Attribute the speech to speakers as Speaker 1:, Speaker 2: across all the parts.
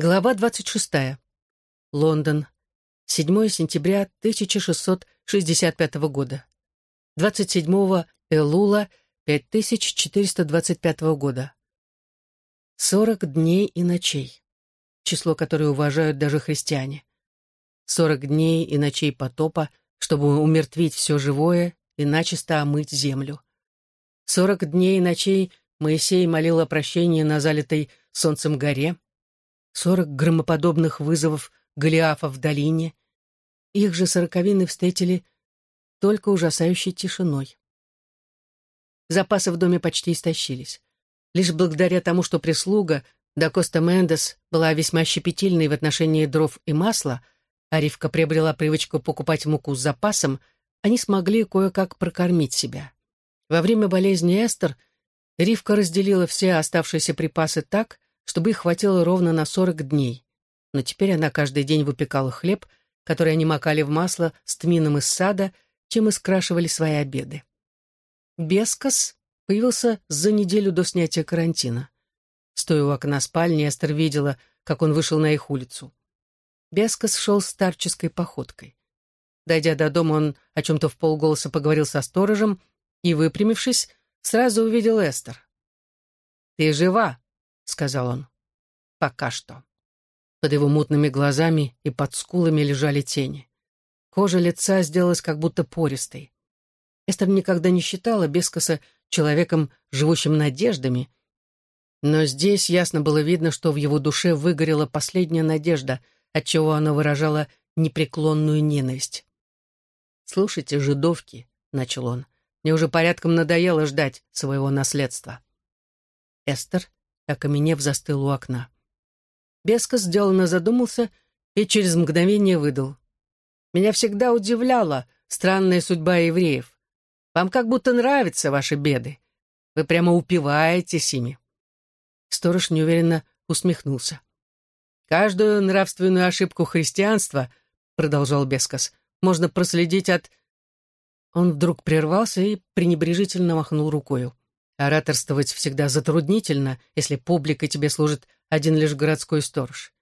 Speaker 1: Глава 26. Лондон. 7 сентября 1665 года. 27 Элула 5425 года. 40 дней и ночей. Число, которое уважают даже христиане. 40 дней и ночей потопа, чтобы умертвить все живое и начисто омыть землю. 40 дней и ночей Моисей молил о прощении на залитой солнцем горе, сорок громоподобных вызовов Голиафа в долине. Их же сороковины встретили только ужасающей тишиной. Запасы в доме почти истощились. Лишь благодаря тому, что прислуга, да Коста Мендес, была весьма щепетильной в отношении дров и масла, а Ривка приобрела привычку покупать муку с запасом, они смогли кое-как прокормить себя. Во время болезни Эстер Ривка разделила все оставшиеся припасы так, чтобы их хватило ровно на сорок дней. Но теперь она каждый день выпекала хлеб, который они макали в масло с тмином из сада, чем и скрашивали свои обеды. Бескос появился за неделю до снятия карантина. Стоя у окна спальни, Эстер видела, как он вышел на их улицу. Бескос шел старческой походкой. Дойдя до дома, он о чем-то в полголоса поговорил со сторожем и, выпрямившись, сразу увидел Эстер. «Ты жива?» — сказал он. «Пока что». Под его мутными глазами и под скулами лежали тени. Кожа лица сделалась как будто пористой. Эстер никогда не считала Бескоса человеком, живущим надеждами, но здесь ясно было видно, что в его душе выгорела последняя надежда, отчего она выражала непреклонную ненависть. «Слушайте, жидовки», — начал он, — «мне уже порядком надоело ждать своего наследства». Эстер окаменев, застыл у окна. Бескос сделанно задумался и через мгновение выдал. «Меня всегда удивляла странная судьба евреев. Вам как будто нравятся ваши беды. Вы прямо упиваетесь ими». Сторож неуверенно усмехнулся. «Каждую нравственную ошибку христианства, — продолжал Бескос, — можно проследить от...» Он вдруг прервался и пренебрежительно махнул рукою. Ораторствовать всегда затруднительно, если публикой тебе служит один лишь городской сторож.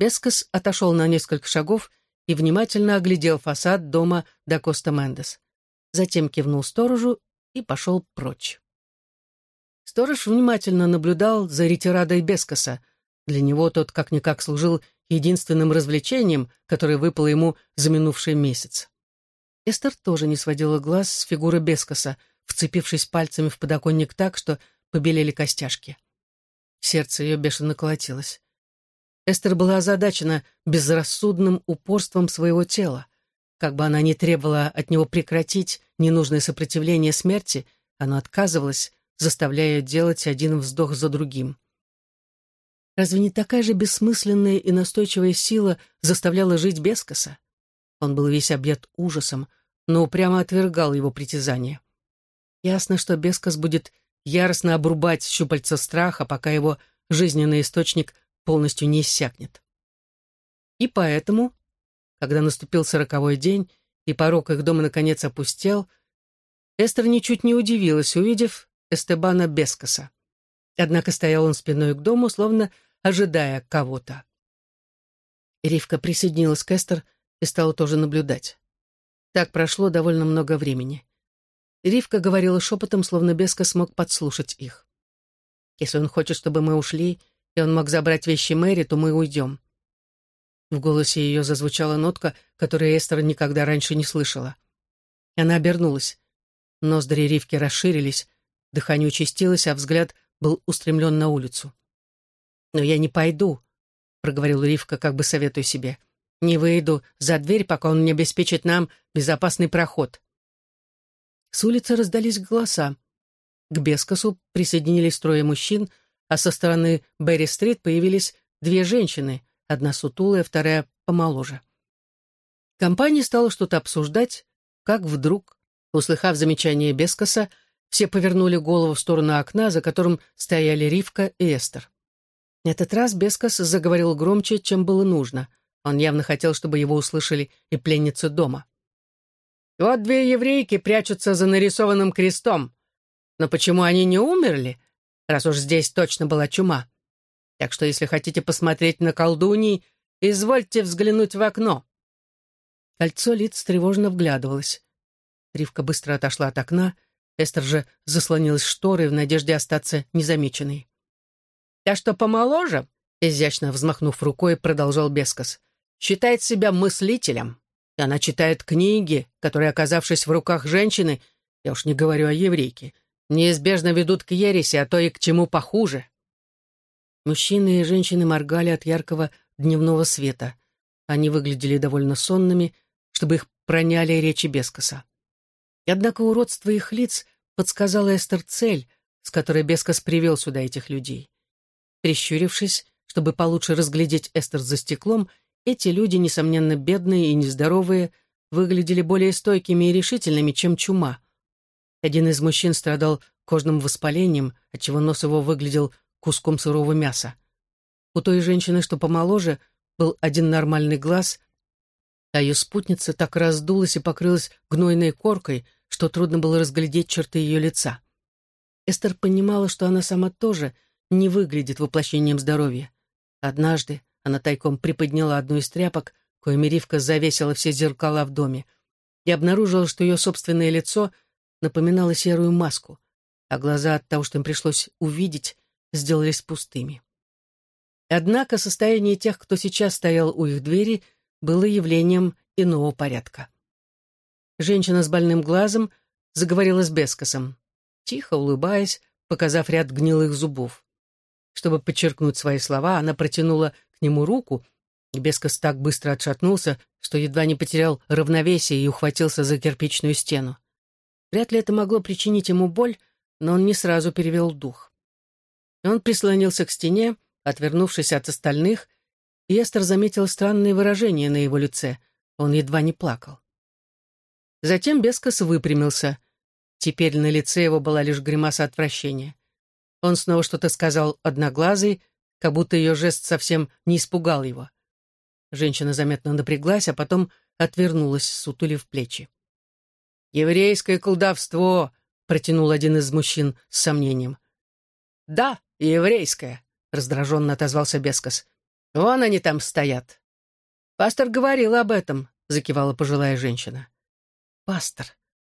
Speaker 1: Бескос отошел на несколько шагов и внимательно оглядел фасад дома до Коста Мендес. Затем кивнул сторожу и пошел прочь. Сторож внимательно наблюдал за ретирадой Бескоса. Для него тот как-никак служил единственным развлечением, которое выпало ему за минувший месяц. Эстер тоже не сводила глаз с фигуры Бескоса — вцепившись пальцами в подоконник так, что побелели костяшки. Сердце ее бешено колотилось. Эстер была озадачена безрассудным упорством своего тела. Как бы она ни требовала от него прекратить ненужное сопротивление смерти, оно отказывалось, заставляя делать один вздох за другим. Разве не такая же бессмысленная и настойчивая сила заставляла жить Бескоса? Он был весь объят ужасом, но упрямо отвергал его притязания. Ясно, что Бескос будет яростно обрубать щупальца страха, пока его жизненный источник полностью не иссякнет. И поэтому, когда наступил сороковой день, и порог их дома наконец опустел, Эстер ничуть не удивилась, увидев Эстебана Бескоса. Однако стоял он спиной к дому, словно ожидая кого-то. Ривка присоединилась к Эстер и стала тоже наблюдать. Так прошло довольно много времени. Ривка говорила шепотом, словно Беска смог подслушать их. «Если он хочет, чтобы мы ушли, и он мог забрать вещи Мэри, то мы уйдем». В голосе ее зазвучала нотка, которую Эстер никогда раньше не слышала. Она обернулась. Ноздри Ривки расширились, дыхание участилось, а взгляд был устремлен на улицу. «Но я не пойду», — проговорил Ривка, как бы советуя себе. «Не выйду за дверь, пока он не обеспечит нам безопасный проход». С улицы раздались голоса. К Бескосу присоединились трое мужчин, а со стороны Берри-стрит появились две женщины, одна сутулая, вторая помоложе. Компания стала что-то обсуждать, как вдруг, услыхав замечание Бескоса, все повернули голову в сторону окна, за которым стояли Ривка и Эстер. На этот раз Бескос заговорил громче, чем было нужно. Он явно хотел, чтобы его услышали и пленницы дома. Вот две еврейки прячутся за нарисованным крестом. Но почему они не умерли, раз уж здесь точно была чума? Так что, если хотите посмотреть на колдуньи, извольте взглянуть в окно». Кольцо лиц тревожно вглядывалось. Ривка быстро отошла от окна, Эстер же заслонилась шторой в надежде остаться незамеченной. «Та, что помоложе», — изящно взмахнув рукой, продолжал Бескос, «считает себя мыслителем. И она читает книги, которые, оказавшись в руках женщины, я уж не говорю о еврейке, неизбежно ведут к ереси, а то и к чему похуже». Мужчины и женщины моргали от яркого дневного света. Они выглядели довольно сонными, чтобы их проняли речи Бескоса. И однако уродство их лиц подсказало Эстер цель, с которой Бескос привел сюда этих людей. Прищурившись, чтобы получше разглядеть Эстер за стеклом, эти люди, несомненно, бедные и нездоровые, выглядели более стойкими и решительными, чем чума. Один из мужчин страдал кожным воспалением, отчего нос его выглядел куском сырого мяса. У той женщины, что помоложе, был один нормальный глаз, а ее спутница так раздулась и покрылась гнойной коркой, что трудно было разглядеть черты ее лица. Эстер понимала, что она сама тоже не выглядит воплощением здоровья. Однажды она тайком приподняла одну из тряпок, коими Ривка завесила все зеркала в доме, и обнаружила, что ее собственное лицо напоминало серую маску, а глаза от того, что им пришлось увидеть, сделались пустыми. Однако состояние тех, кто сейчас стоял у их двери, было явлением иного порядка. Женщина с больным глазом заговорила с Бескосом, тихо улыбаясь, показав ряд гнилых зубов. Чтобы подчеркнуть свои слова, она протянула нему руку, и Бескос так быстро отшатнулся, что едва не потерял равновесие и ухватился за кирпичную стену. Вряд ли это могло причинить ему боль, но он не сразу перевел дух. Он прислонился к стене, отвернувшись от остальных, и Эстер заметила странное выражение на его лице. Он едва не плакал. Затем Бескос выпрямился. Теперь на лице его была лишь гримаса отвращения. Он снова что-то сказал одноглазый, как будто ее жест совсем не испугал его. Женщина заметно напряглась, а потом отвернулась, сутулив плечи. «Еврейское колдовство!» — протянул один из мужчин с сомнением. «Да, еврейское!» — раздраженно отозвался Бескос. Вон они там стоят. Пастор говорил об этом, закивала пожилая женщина. Пастор,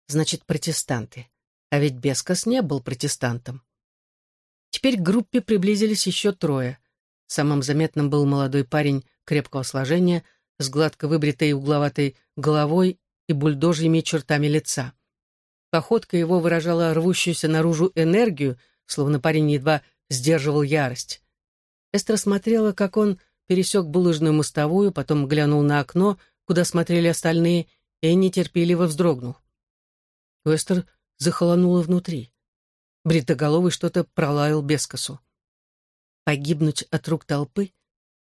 Speaker 1: значит, протестанты. А ведь Бескос не был протестантом. Теперь к группе приблизились еще трое. Самым заметным был молодой парень крепкого сложения, с гладко выбритой угловатой головой и бульдожьими чертами лица. Походка его выражала рвущуюся наружу энергию, словно парень едва сдерживал ярость. Эстра смотрела, как он пересек булыжную мостовую, потом глянул на окно, куда смотрели остальные, и нетерпеливо вздрогнул. Уэстер захолонуло внутри. Бритоголовый что-то пролаял бескосу. Погибнуть от рук толпы?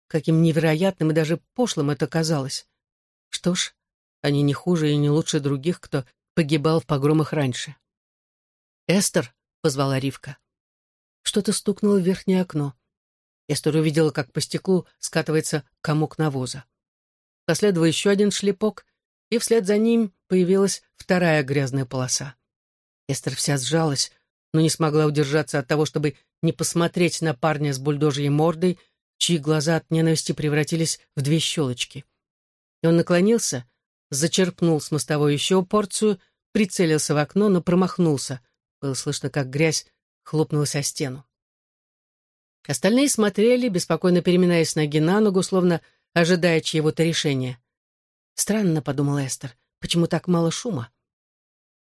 Speaker 1: Каким невероятным и даже пошлым это казалось. Что ж, они не хуже и не лучше других, кто погибал в погромах раньше. «Эстер!» — позвала Ривка. Что-то стукнуло в верхнее окно. Эстер увидела, как по стеклу скатывается комок навоза. Последовал еще один шлепок, и вслед за ним появилась вторая грязная полоса. Эстер вся сжалась, но не смогла удержаться от того, чтобы не посмотреть на парня с бульдожьей мордой, чьи глаза от ненависти превратились в две щелочки. И он наклонился, зачерпнул с мостовой еще порцию, прицелился в окно, но промахнулся. Было слышно, как грязь хлопнулась о стену. Остальные смотрели, беспокойно переминаясь ноги на ногу, словно ожидая чьего-то решения. «Странно», — подумала Эстер, — «почему так мало шума?»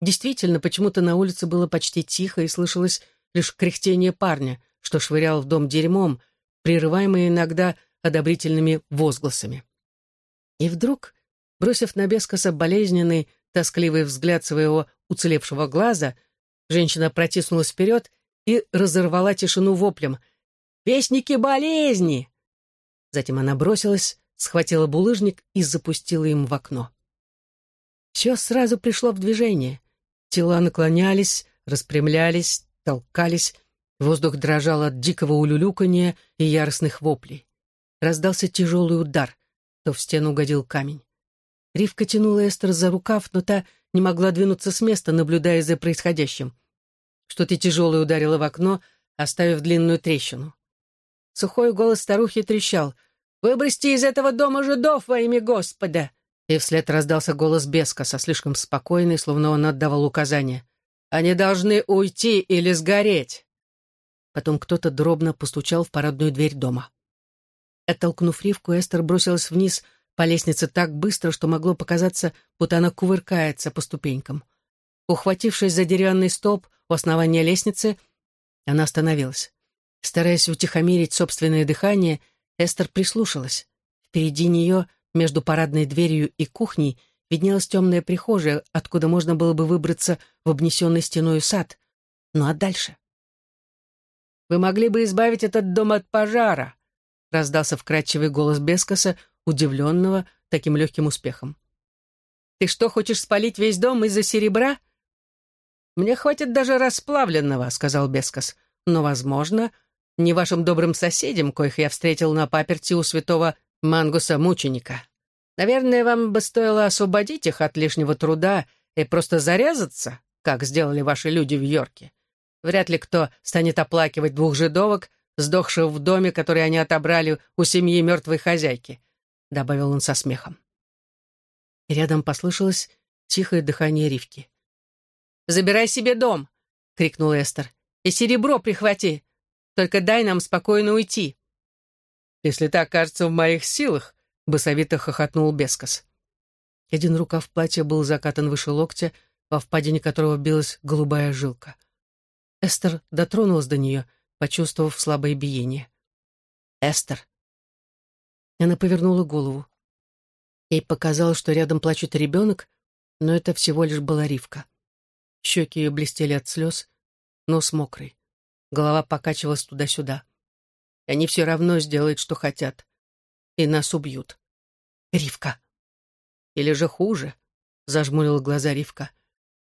Speaker 1: Действительно, почему-то на улице было почти тихо и слышалось лишь кряхтение парня, что швырял в дом дерьмом, прерываемое иногда одобрительными возгласами. И вдруг, бросив на Бескоса болезненный, тоскливый взгляд своего уцелевшего глаза, женщина протиснулась вперед и разорвала тишину воплем — Вестники болезни!» Затем она бросилась, схватила булыжник и запустила им в окно. Все сразу пришло в движение. Тела наклонялись, распрямлялись, толкались, воздух дрожал от дикого улюлюканья и яростных воплей. Раздался тяжелый удар, то в стену угодил камень. Ривка тянула Эстер за рукав, но та не могла двинуться с места, наблюдая за происходящим. Что-то тяжелое ударило в окно, оставив длинную трещину. Сухой голос старухи трещал. «Выбросьте из этого дома жидов во имя Господа!» И вслед раздался голос Бескаса, слишком спокойный, словно он отдавал указания. «Они должны уйти или сгореть!» Потом кто-то дробно постучал в парадную дверь дома. Оттолкнув Ривку, Эстер бросилась вниз по лестнице так быстро, что могло показаться, будто она кувыркается по ступенькам. Ухватившись за деревянный столб у основания лестницы, она остановилась. Стараясь утихомирить собственное дыхание, Эстер прислушалась. Впереди нее, между парадной дверью и кухней, виднелась темная прихожая, откуда можно было бы выбраться в обнесенный стеной сад. Ну а дальше? «Вы могли бы избавить этот дом от пожара», — раздался вкрадчивый голос Бескоса, удивленного таким легким успехом. «Ты что, хочешь спалить весь дом из-за серебра?» «Мне хватит даже расплавленного», — сказал Бескос. «Но, возможно, не вашим добрым соседям, коих я встретил на паперти у святого Мангуса-мученика. Наверное, вам бы стоило освободить их от лишнего труда и просто зарезаться, как сделали ваши люди в Йорке. Вряд ли кто станет оплакивать двух жидовок, сдохших в доме, который они отобрали у семьи мертвой хозяйки», — добавил он со смехом. Рядом послышалось тихое дыхание Ривки. «Забирай себе дом!» — крикнул Эстер. «И серебро прихвати! Только дай нам спокойно уйти!» «Если так кажется в моих силах», — босовито хохотнул Бескос. Один рукав платья был закатан выше локтя, во впадине которого билась голубая жилка. Эстер дотронулась до нее, почувствовав слабое биение. «Эстер!» Она повернула голову. Ей показалось, что рядом плачет ребенок, но это всего лишь была Ривка. Щеки ее блестели от слез, нос мокрый. Голова покачивалась туда-сюда. Они все равно сделают, что хотят. И нас убьют. Ривка. Или же хуже, зажмурила глаза Ривка.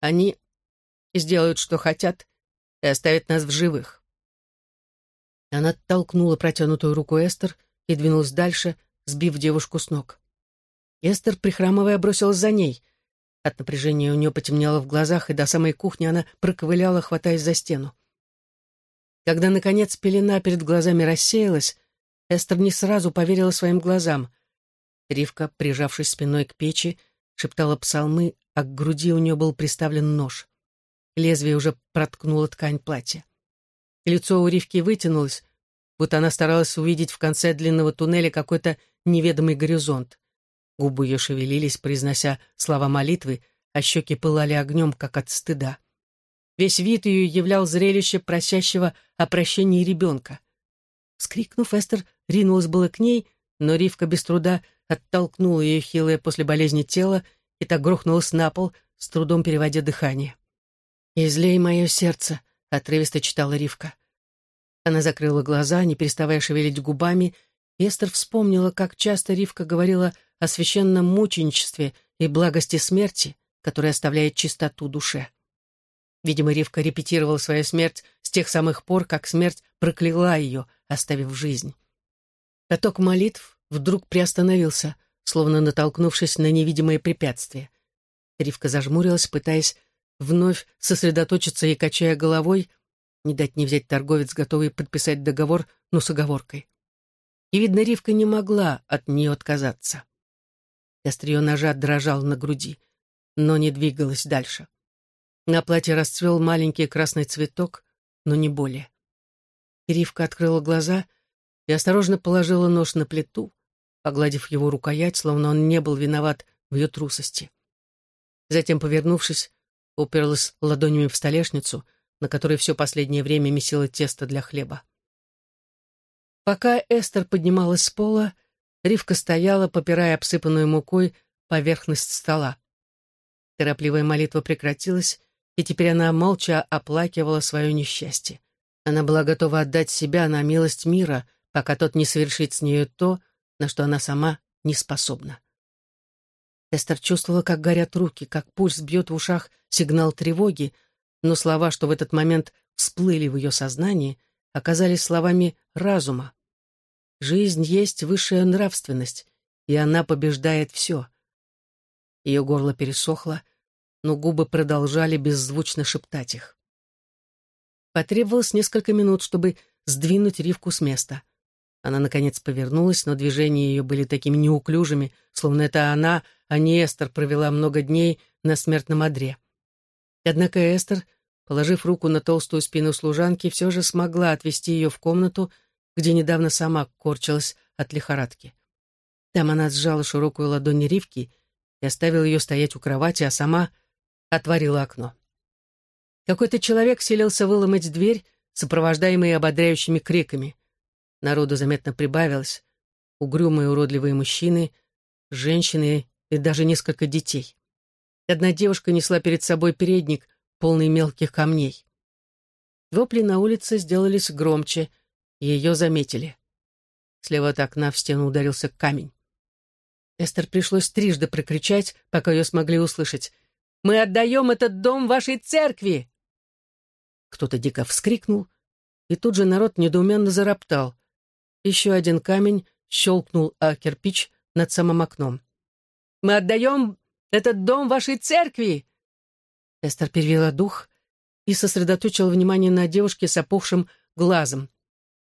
Speaker 1: Они сделают, что хотят, и оставят нас в живых. Она толкнула протянутую руку Эстер и двинулась дальше, сбив девушку с ног. Эстер, прихрамывая, бросилась за ней. От напряжения у нее потемнело в глазах, и до самой кухни она проковыляла, хватаясь за стену. Когда, наконец, пелена перед глазами рассеялась, Эстер не сразу поверила своим глазам. Ривка, прижавшись спиной к печи, шептала псалмы, а к груди у нее был приставлен нож. Лезвие уже проткнуло ткань платья. Лицо у Ривки вытянулось, будто она старалась увидеть в конце длинного туннеля какой-то неведомый горизонт. Губы ее шевелились, произнося слова молитвы, а щеки пылали огнем, как от стыда. Весь вид ее являл зрелище просящего о прощении ребенка. Вскрикнув, Эстер ринулась было к ней, но Ривка без труда оттолкнула ее хилое после болезни тело и так грохнулась на пол, с трудом переводя дыхание. «Излей мое сердце», — отрывисто читала Ривка. Она закрыла глаза, не переставая шевелить губами, и Эстер вспомнила, как часто Ривка говорила о священном мученичестве и благости смерти, которая оставляет чистоту душе. Видимо, Ривка репетировала свою смерть с тех самых пор, как смерть прокляла ее, оставив жизнь. Поток молитв вдруг приостановился, словно натолкнувшись на невидимое препятствие. Ривка зажмурилась, пытаясь вновь сосредоточиться и качая головой, не дать не взять торговец, готовый подписать договор, но с оговоркой. И, видно, Ривка не могла от нее отказаться. Острие ножа дрожал на груди, но не двигалась дальше. На платье расцвел маленький красный цветок, но не более. Ривка открыла глаза и осторожно положила нож на плиту, погладив его рукоять, словно он не был виноват в ее трусости. Затем, повернувшись, уперлась ладонями в столешницу, на которой все последнее время месила тесто для хлеба. Пока Эстер поднималась с пола, Ривка стояла, попирая обсыпанную мукой поверхность стола. Торопливая молитва прекратилась, и теперь она молча оплакивала свое несчастье. Она была готова отдать себя на милость мира, пока тот не совершит с нею то, на что она сама не способна. Эстер чувствовала, как горят руки, как пульс бьет в ушах сигнал тревоги, но слова, что в этот момент всплыли в ее сознании, оказались словами разума. Жизнь есть высшая нравственность, и она побеждает все. Ее горло пересохло, но губы продолжали беззвучно шептать их. Потребовалось несколько минут, чтобы сдвинуть Ривку с места. Она, наконец, повернулась, но движения ее были такими неуклюжими, словно это она, а не Эстер, провела много дней на смертном одре. Однако Эстер, положив руку на толстую спину служанки, все же смогла отвести ее в комнату, где недавно сама корчилась от лихорадки. Там она сжала широкую ладонь Ривки и оставила ее стоять у кровати, а сама отворила окно. Какой-то человек селился выломать дверь, сопровождаемый ободряющими криками. Народу заметно прибавилось. Угрюмые уродливые мужчины, женщины и даже несколько детей. Одна девушка несла перед собой передник, полный мелких камней. Вопли на улице сделались громче, и ее заметили. Слева от окна в стену ударился камень. Эстер пришлось трижды прокричать, пока ее смогли услышать. «Мы отдаем этот дом вашей церкви!» Кто-то дико вскрикнул, и тут же народ недоуменно зароптал. Еще один камень щелкнул о кирпич над самым окном. «Мы отдаем этот дом вашей церкви!» Эстер перевела дух и сосредоточила внимание на девушке с опухшим глазом.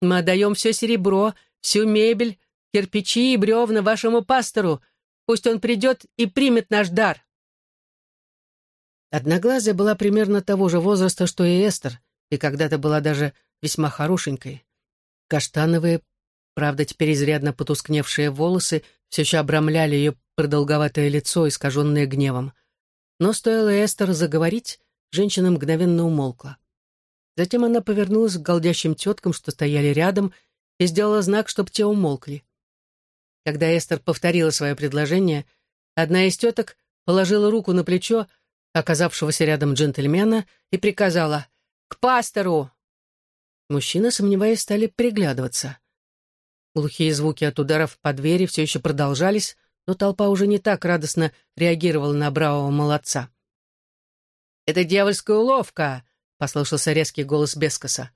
Speaker 1: «Мы отдаем все серебро, всю мебель, кирпичи и бревна вашему пастору. Пусть он придет и примет наш дар». Одноглазая была примерно того же возраста, что и Эстер, и когда-то была даже весьма хорошенькой. Каштановые, правда, теперь изрядно потускневшие волосы все еще обрамляли ее продолговатое лицо, искаженное гневом. Но стоило Эстер заговорить, женщина мгновенно умолкла. Затем она повернулась к голдящим теткам, что стояли рядом, и сделала знак, чтобы те умолкли. Когда Эстер повторила свое предложение, одна из теток положила руку на плечо оказавшегося рядом джентльмена и приказала «К пастору!». Мужчины, сомневаясь, стали приглядываться. Глухие звуки от ударов по двери все еще продолжались, но толпа уже не так радостно реагировала на бравого молодца. «Это дьявольская уловка!» — послышался резкий голос Бескоса.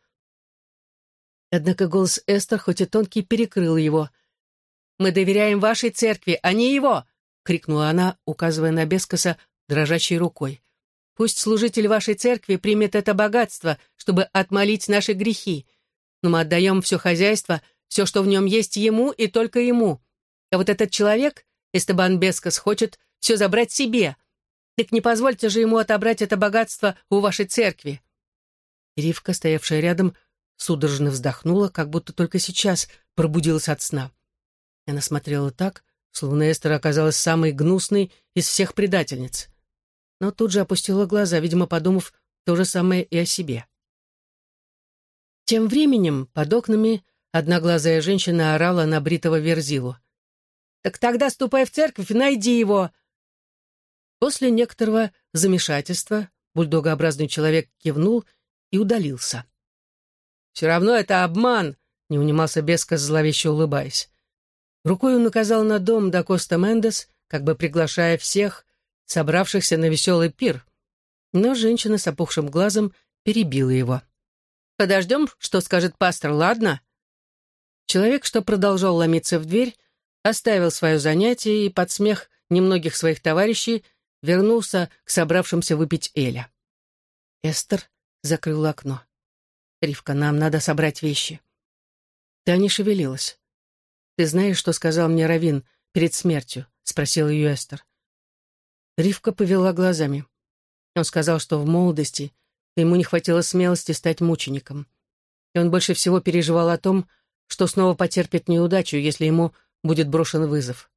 Speaker 1: Однако голос Эстер, хоть и тонкий, перекрыл его. «Мы доверяем вашей церкви, а не его!» — крикнула она, указывая на Бескоса дрожащей рукой. «Пусть служитель вашей церкви примет это богатство, чтобы отмолить наши грехи. Но мы отдаем все хозяйство, все, что в нем есть ему и только ему. А вот этот человек, Эстебан Бескос, хочет все забрать себе. Так не позвольте же ему отобрать это богатство у вашей церкви». Ривка, стоявшая рядом, судорожно вздохнула, как будто только сейчас пробудилась от сна. Она смотрела так, словно Эстер оказалась самой гнусной из всех предательниц но тут же опустила глаза, видимо, подумав то же самое и о себе. Тем временем под окнами одноглазая женщина орала на бритого верзилу. «Так тогда ступай в церковь и найди его!» После некоторого замешательства бульдогообразный человек кивнул и удалился. «Все равно это обман!» — не унимался Беска, зловеще улыбаясь. Рукой он указал на дом до Коста Мендес, как бы приглашая всех, собравшихся на веселый пир. Но женщина с опухшим глазом перебила его. «Подождем, что скажет пастор, ладно?» Человек, что продолжал ломиться в дверь, оставил свое занятие и под смех немногих своих товарищей вернулся к собравшимся выпить Эля. Эстер закрыла окно. «Ривка, нам надо собрать вещи». Та не шевелилась. «Ты знаешь, что сказал мне Равин перед смертью?» — спросил ее Эстер. Ривка повела глазами. Он сказал, что в молодости ему не хватило смелости стать мучеником. И он больше всего переживал о том, что снова потерпит неудачу, если ему будет брошен вызов.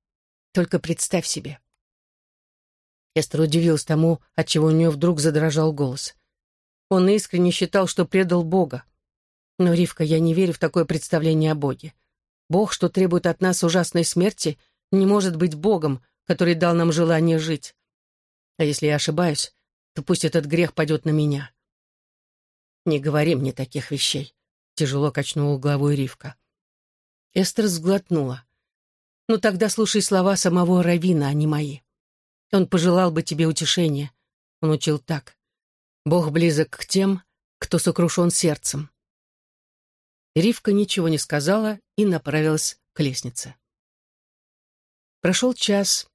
Speaker 1: Только представь себе. Эстер удивилась тому, отчего у нее вдруг задрожал голос. Он искренне считал, что предал Бога. Но, Ривка, я не верю в такое представление о Боге. Бог, что требует от нас ужасной смерти, не может быть Богом, который дал нам желание жить. А если я ошибаюсь, то пусть этот грех пойдет на меня. Не говори мне таких вещей, тяжело качнула головой Ривка. Эстер сглотнула. Ну тогда слушай слова самого Равина, а не мои. Он пожелал бы тебе утешения. Он учил так. Бог близок к тем, кто сокрушен сердцем. Ривка ничего не сказала и направилась к лестнице. Прошел час,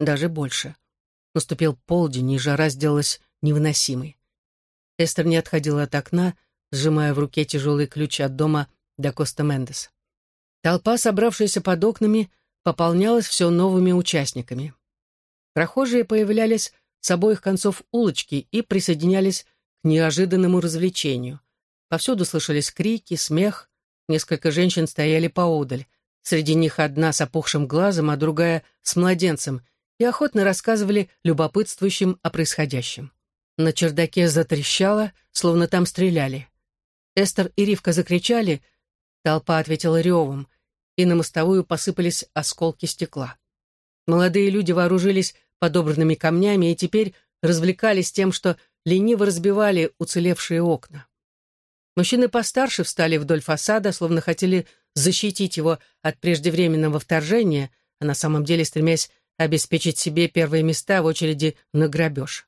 Speaker 1: даже больше. Наступил полдень, и жара сделалась невыносимой. Эстер не отходила от окна, сжимая в руке тяжелый ключ от дома до Коста Мендес. Толпа, собравшаяся под окнами, пополнялась все новыми участниками. Прохожие появлялись с обоих концов улочки и присоединялись к неожиданному развлечению. Повсюду слышались крики, смех, несколько женщин стояли поодаль. Среди них одна с опухшим глазом, а другая с младенцем, и охотно рассказывали любопытствующим о происходящем. На чердаке затрещало, словно там стреляли. Эстер и Ривка закричали, толпа ответила ревом, и на мостовую посыпались осколки стекла. Молодые люди вооружились подобранными камнями и теперь развлекались тем, что лениво разбивали уцелевшие окна. Мужчины постарше встали вдоль фасада, словно хотели защитить его от преждевременного вторжения, а на самом деле стремясь обеспечить себе первые места в очереди на грабеж.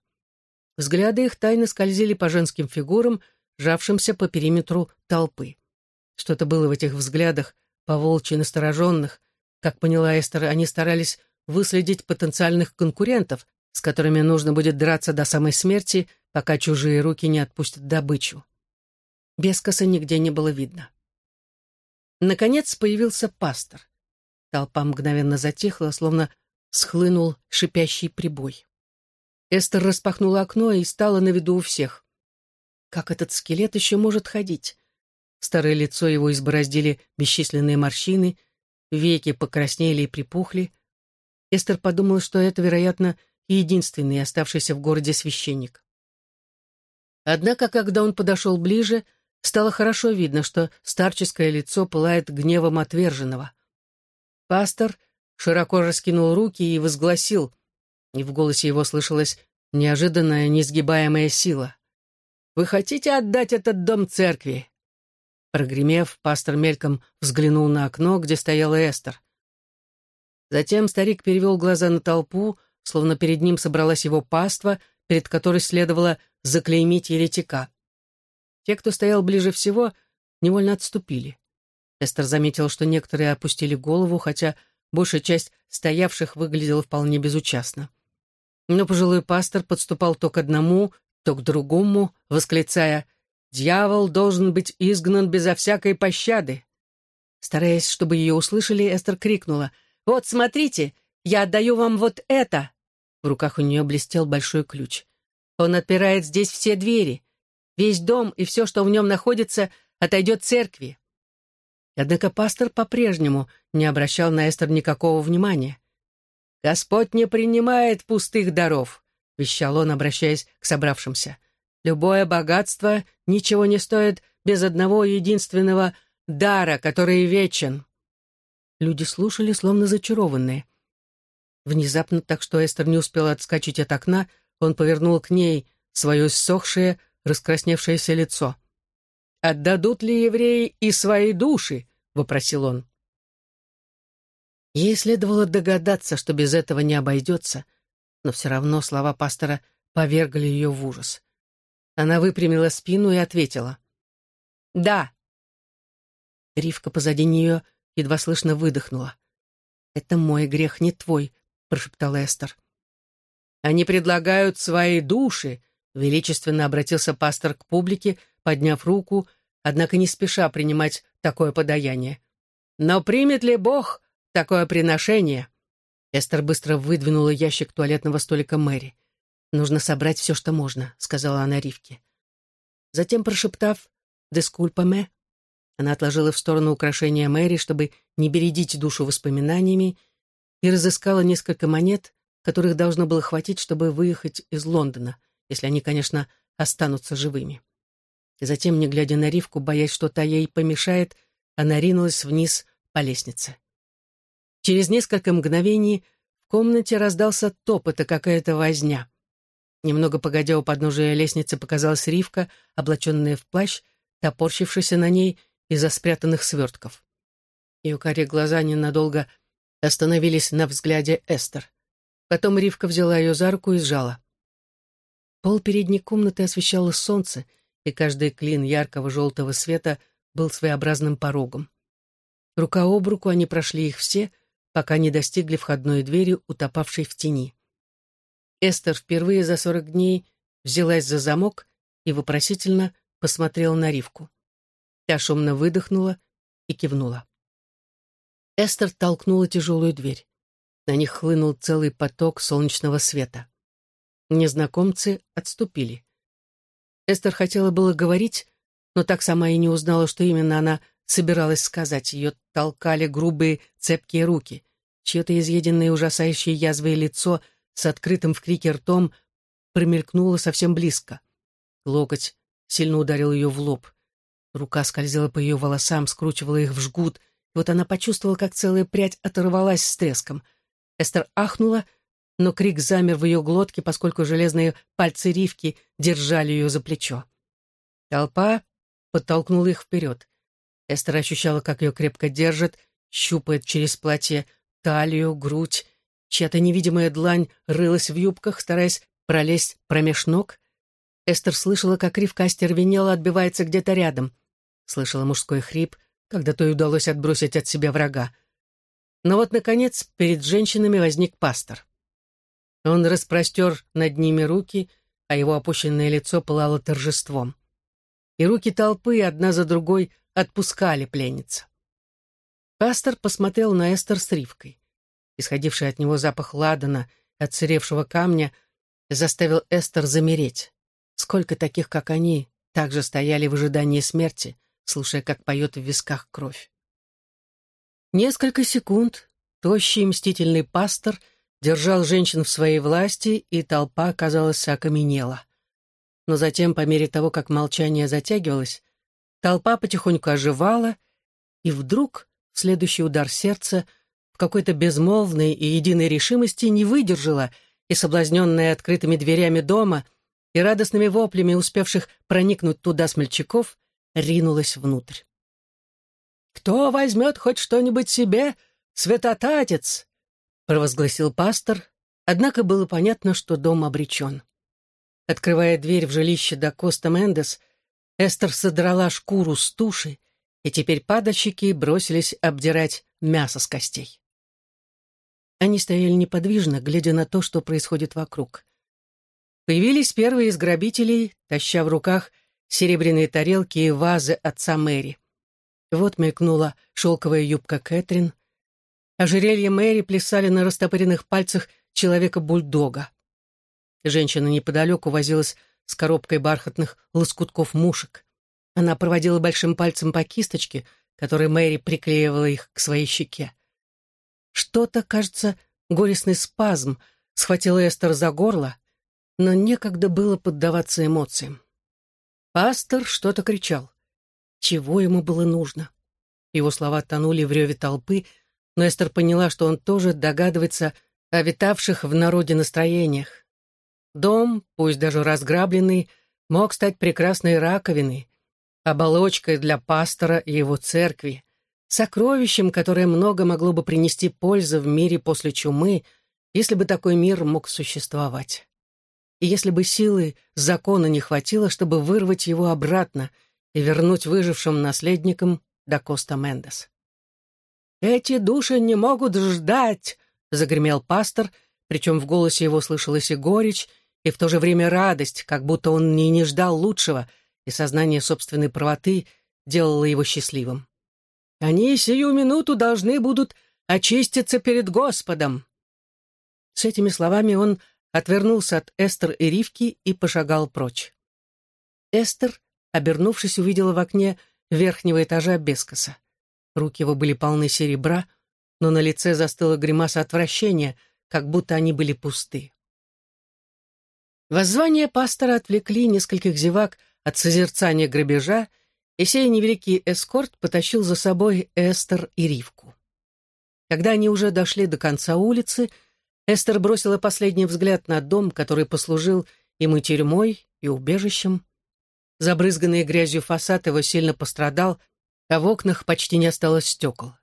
Speaker 1: Взгляды их тайно скользили по женским фигурам, жавшимся по периметру толпы. Что-то было в этих взглядах, поволчьи настороженных. Как поняла Эстер, они старались выследить потенциальных конкурентов, с которыми нужно будет драться до самой смерти, пока чужие руки не отпустят добычу. Бескоса нигде не было видно. Наконец появился пастор. Толпа мгновенно затихла, словно схлынул шипящий прибой. Эстер распахнула окно и стала на виду у всех. Как этот скелет еще может ходить? Старое лицо его избороздили бесчисленные морщины, веки покраснели и припухли. Эстер подумала, что это, вероятно, единственный оставшийся в городе священник. Однако, когда он подошел ближе, стало хорошо видно, что старческое лицо пылает гневом отверженного. Пастор широко раскинул руки и возгласил, и в голосе его слышалась неожиданная, несгибаемая сила. «Вы хотите отдать этот дом церкви?» Прогремев, пастор мельком взглянул на окно, где стояла Эстер. Затем старик перевел глаза на толпу, словно перед ним собралась его паства, перед которой следовало заклеймить еретика. Те, кто стоял ближе всего, невольно отступили. Эстер заметил, что некоторые опустили голову, хотя большая часть стоявших выглядела вполне безучастно. Но пожилой пастор подступал то к одному, то к другому, восклицая «Дьявол должен быть изгнан безо всякой пощады». Стараясь, чтобы ее услышали, Эстер крикнула «Вот, смотрите, я отдаю вам вот это!» В руках у нее блестел большой ключ. «Он отпирает здесь все двери. Весь дом и все, что в нем находится, отойдет церкви». Однако пастор по-прежнему не обращал на Эстер никакого внимания. «Господь не принимает пустых даров», — вещал он, обращаясь к собравшимся. «Любое богатство ничего не стоит без одного единственного дара, который вечен». Люди слушали, словно зачарованные. Внезапно, так что Эстер не успела отскочить от окна, он повернул к ней свое ссохшее, раскрасневшееся лицо. «Отдадут ли евреи и свои души?» — вопросил он. Ей следовало догадаться, что без этого не обойдется, но все равно слова пастора повергли ее в ужас. Она выпрямила спину и ответила. «Да». Ривка позади нее едва слышно выдохнула. «Это мой грех, не твой», — прошептала Эстер. «Они предлагают свои души», — величественно обратился пастор к публике, подняв руку, однако не спеша принимать такое подаяние. «Но примет ли Бог такое приношение?» Эстер быстро выдвинула ящик туалетного столика Мэри. «Нужно собрать все, что можно», — сказала она Ривке. Затем, прошептав «дескульпаме», она отложила в сторону украшения Мэри, чтобы не бередить душу воспоминаниями, и разыскала несколько монет, которых должно было хватить, чтобы выехать из Лондона, если они, конечно, останутся живыми. И затем, не глядя на Ривку, боясь, что та ей помешает, она ринулась вниз по лестнице. Через несколько мгновений в комнате раздался топот и какая-то возня. Немного погодя у подножия лестницы показалась Ривка, облаченная в плащ, топорщившийся на ней из-за спрятанных свертков. Ее карие глаза ненадолго остановились на взгляде Эстер. Потом Ривка взяла ее за руку и сжала. Пол передней комнаты освещало солнце, и каждый клин яркого желтого света был своеобразным порогом. Рука об руку они прошли их все, пока не достигли входной двери, утопавшей в тени. Эстер впервые за сорок дней взялась за замок и вопросительно посмотрела на Ривку. Та шумно выдохнула и кивнула. Эстер толкнула тяжелую дверь. На них хлынул целый поток солнечного света. Незнакомцы отступили. Эстер хотела было говорить, но так сама и не узнала, что именно она собиралась сказать. Ее толкали грубые цепкие руки. Чье-то изъеденное ужасающее язвое лицо с открытым в крике ртом промелькнуло совсем близко. Локоть сильно ударил ее в лоб. Рука скользила по ее волосам, скручивала их в жгут, и вот она почувствовала, как целая прядь оторвалась с треском. Эстер ахнула, но крик замер в ее глотке, поскольку железные пальцы Ривки держали ее за плечо. Толпа подтолкнула их вперед. Эстер ощущала, как ее крепко держат, щупает через платье талию, грудь. Чья-то невидимая длань рылась в юбках, стараясь пролезть промеж ног. Эстер слышала, как Ривка остервенела отбивается где-то рядом. Слышала мужской хрип, когда то и удалось отбросить от себя врага. Но вот, наконец, перед женщинами возник пастор. Он распростер над ними руки, а его опущенное лицо пылало торжеством. И руки толпы одна за другой отпускали пленниц. Пастор посмотрел на Эстер с Ривкой. Исходивший от него запах ладана отсыревшего камня заставил Эстер замереть. Сколько таких, как они, также стояли в ожидании смерти, слушая, как поет в висках кровь. Несколько секунд тощий мстительный пастор держал женщин в своей власти, и толпа, казалось, окаменела. Но затем, по мере того, как молчание затягивалось, толпа потихоньку оживала, и вдруг, следующий удар сердца, в какой-то безмолвной и единой решимости не выдержала и, соблазненная открытыми дверями дома и радостными воплями успевших проникнуть туда смельчаков, ринулась внутрь. «Кто возьмет хоть что-нибудь себе, святотатец?» — провозгласил пастор, однако было понятно, что дом обречен. Открывая дверь в жилище до Коста Мендес, Эстер содрала шкуру с туши, и теперь падальщики бросились обдирать мясо с костей. Они стояли неподвижно, глядя на то, что происходит вокруг. Появились первые из грабителей, таща в руках серебряные тарелки и вазы отца Мэри. Вот мелькнула шелковая юбка Кэтрин. Ожерелья Мэри плясали на растопыренных пальцах человека-бульдога. Женщина неподалеку возилась с коробкой бархатных лоскутков мушек. Она проводила большим пальцем по кисточке, которой Мэри приклеивала их к своей щеке. Что-то, кажется, горестный спазм схватил Эстер за горло, но некогда было поддаваться эмоциям. Пастор что-то кричал. Чего ему было нужно? Его слова тонули в реве толпы, но Эстер поняла, что он тоже догадывается о витавших в народе настроениях. Дом, пусть даже разграбленный, мог стать прекрасной раковиной, оболочкой для пастора и его церкви, сокровищем, которое много могло бы принести пользы в мире после чумы, если бы такой мир мог существовать. И если бы силы закона не хватило, чтобы вырвать его обратно и вернуть выжившим наследникам до Коста Мендес. «Эти души не могут ждать!» — загремел пастор, причем в голосе его слышалась и горечь, и в то же время радость, как будто он и не ждал лучшего, и сознание собственной правоты делало его счастливым. «Они сию минуту должны будут очиститься перед Господом!» С этими словами он отвернулся от Эстер и Ривки и пошагал прочь. Эстер, обернувшись, увидела в окне верхнего этажа Бескоса. Руки его были полны серебра, но на лице застыла гримаса отвращения, как будто они были пусты. Воззвания пастора отвлекли нескольких зевак от созерцания грабежа, и сей невеликий эскорт потащил за собой Эстер и Ривку. Когда они уже дошли до конца улицы, Эстер бросила последний взгляд на дом, который послужил им и тюрьмой, и убежищем. Забрызганный грязью фасад его сильно пострадал, а в окнах почти не осталось стекол.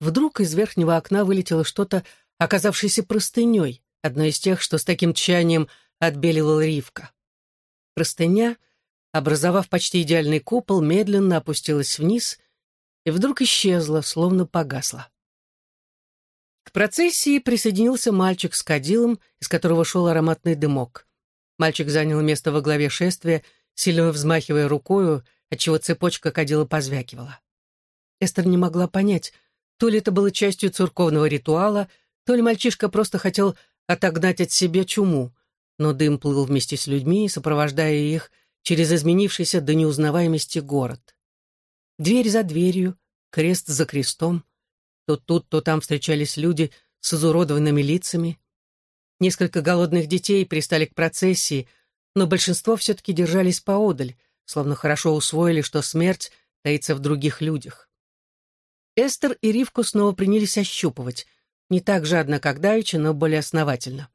Speaker 1: Вдруг из верхнего окна вылетело что-то, оказавшееся простыней, одно из тех, что с таким тщанием отбеливала Ривка. Простыня, образовав почти идеальный купол, медленно опустилась вниз и вдруг исчезла, словно погасла. К процессии присоединился мальчик с кадилом, из которого шел ароматный дымок. Мальчик занял место во главе шествия, сильно взмахивая рукою, отчего цепочка кадила позвякивала. Эстер не могла понять, То ли это было частью церковного ритуала, то ли мальчишка просто хотел отогнать от себя чуму, но дым плыл вместе с людьми, сопровождая их через изменившийся до неузнаваемости город. Дверь за дверью, крест за крестом. То тут, то там встречались люди с изуродованными лицами. Несколько голодных детей пристали к процессии, но большинство все-таки держались поодаль, словно хорошо усвоили, что смерть таится в других людях. Эстер и Ривку снова принялись ощупывать, не так жадно, как давеча, но более основательно.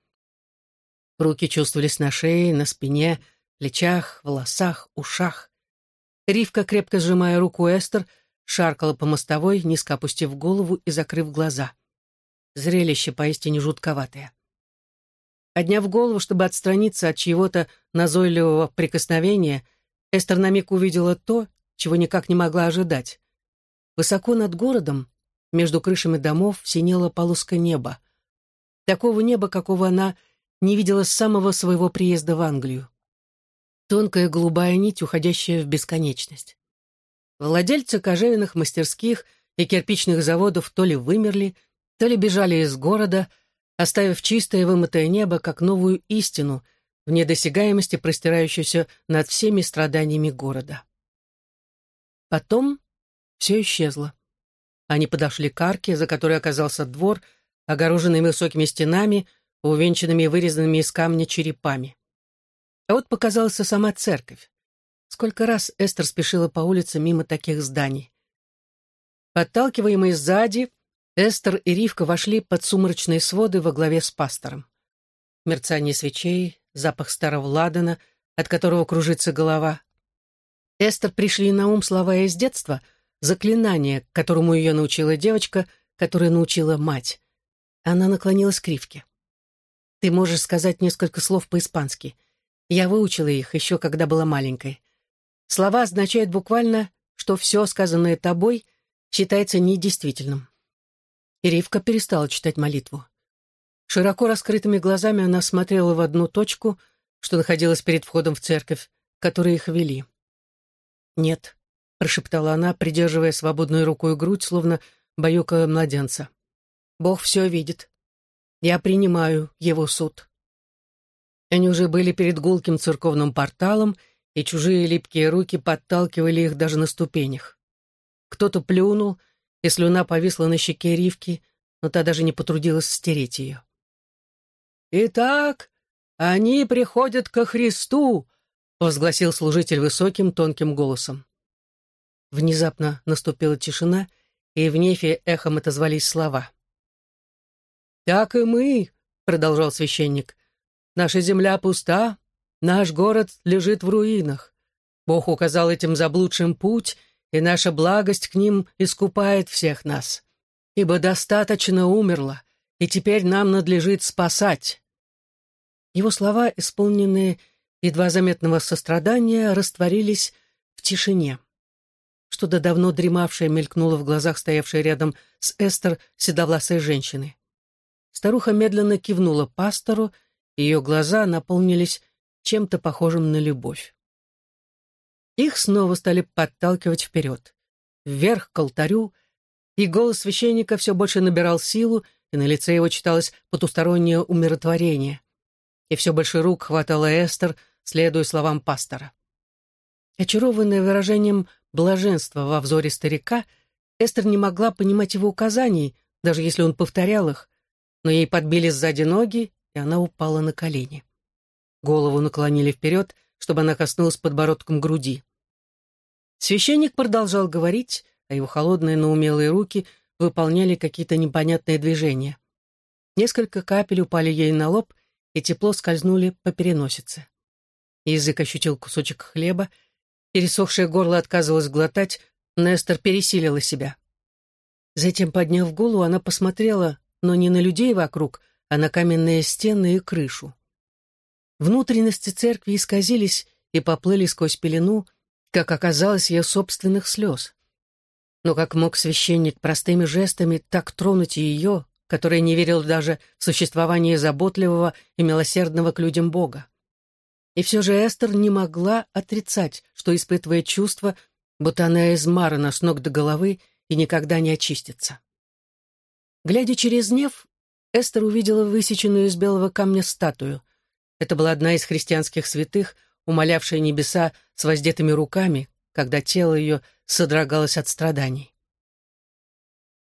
Speaker 1: Руки чувствовались на шее, на спине, плечах, волосах, ушах. Ривка, крепко сжимая руку Эстер, шаркала по мостовой, низко опустив голову и закрыв глаза. Зрелище поистине жутковатое. Подняв голову, чтобы отстраниться от чьего-то назойливого прикосновения, Эстер на миг увидела то, чего никак не могла ожидать. Высоко над городом, между крышами домов, синела полоска неба. Такого неба, какого она не видела с самого своего приезда в Англию. Тонкая голубая нить, уходящая в бесконечность. Владельцы кожевенных мастерских и кирпичных заводов то ли вымерли, то ли бежали из города, оставив чистое вымытое небо как новую истину, в недосягаемости простирающуюся над всеми страданиями города. Потом все исчезло. Они подошли к арке, за которой оказался двор, огороженный высокими стенами, увенчанными вырезанными из камня черепами. А вот показалась сама церковь. Сколько раз Эстер спешила по улице мимо таких зданий. Подталкиваемые сзади, Эстер и Ривка вошли под сумрачные своды во главе с пастором. Мерцание свечей, запах старого ладана, от которого кружится голова. Эстер пришли на ум слова из детства, заклинание, которому ее научила девочка, которая научила мать. Она наклонилась к Ривке. «Ты можешь сказать несколько слов по-испански. Я выучила их еще, когда была маленькой. Слова означают буквально, что все, сказанное тобой, считается недействительным. И Ривка перестала читать молитву. Широко раскрытыми глазами она смотрела в одну точку, что находилась перед входом в церковь, которые их вели. «Нет», — прошептала она, придерживая свободной рукой грудь, словно баюкая младенца. «Бог все видит. Я принимаю его суд». Они уже были перед гулким церковным порталом, и чужие липкие руки подталкивали их даже на ступенях. Кто-то плюнул, и слюна повисла на щеке Ривки, но та даже не потрудилась стереть ее. «Итак, они приходят ко Христу!» — возгласил служитель высоким тонким голосом. Внезапно наступила тишина, и в нефе эхом отозвались слова. «Так и мы», — продолжал священник, — «наша земля пуста, Наш город лежит в руинах. Бог указал этим заблудшим путь, и наша благость к ним искупает всех нас. Ибо достаточно умерло, и теперь нам надлежит спасать». Его слова, исполненные едва заметного сострадания, растворились в тишине. Что-то давно дремавшее мелькнуло в глазах стоявшей рядом с Эстер седовласой женщины. Старуха медленно кивнула пастору, и ее глаза наполнились чем-то похожим на любовь. Их снова стали подталкивать вперед, вверх к алтарю, и голос священника все больше набирал силу, и на лице его читалось потустороннее умиротворение. И все больше рук хватало Эстер, следуя словам пастора. Очарованная выражением блаженства во взоре старика, Эстер не могла понимать его указаний, даже если он повторял их, но ей подбили сзади ноги, и она упала на колени. Голову наклонили вперед, чтобы она коснулась подбородком груди. Священник продолжал говорить, а его холодные, но умелые руки выполняли какие-то непонятные движения. Несколько капель упали ей на лоб и тепло скользнули по переносице. Язык ощутил кусочек хлеба, пересохшее горло отказывалось глотать, Нестор пересилила себя. Затем, подняв голову, она посмотрела, но не на людей вокруг, а на каменные стены и крышу. Внутренности церкви исказились и поплыли сквозь пелену, как оказалось, ее собственных слез. Но как мог священник простыми жестами так тронуть ее, которая не верила даже в существование заботливого и милосердного к людям Бога? И все же Эстер не могла отрицать, что испытывает чувство, будто она измарана с ног до головы и никогда не очистится. Глядя через Нев, Эстер увидела высеченную из белого камня статую. Это была одна из христианских святых, умолявшая небеса с воздетыми руками, когда тело ее содрогалось от страданий.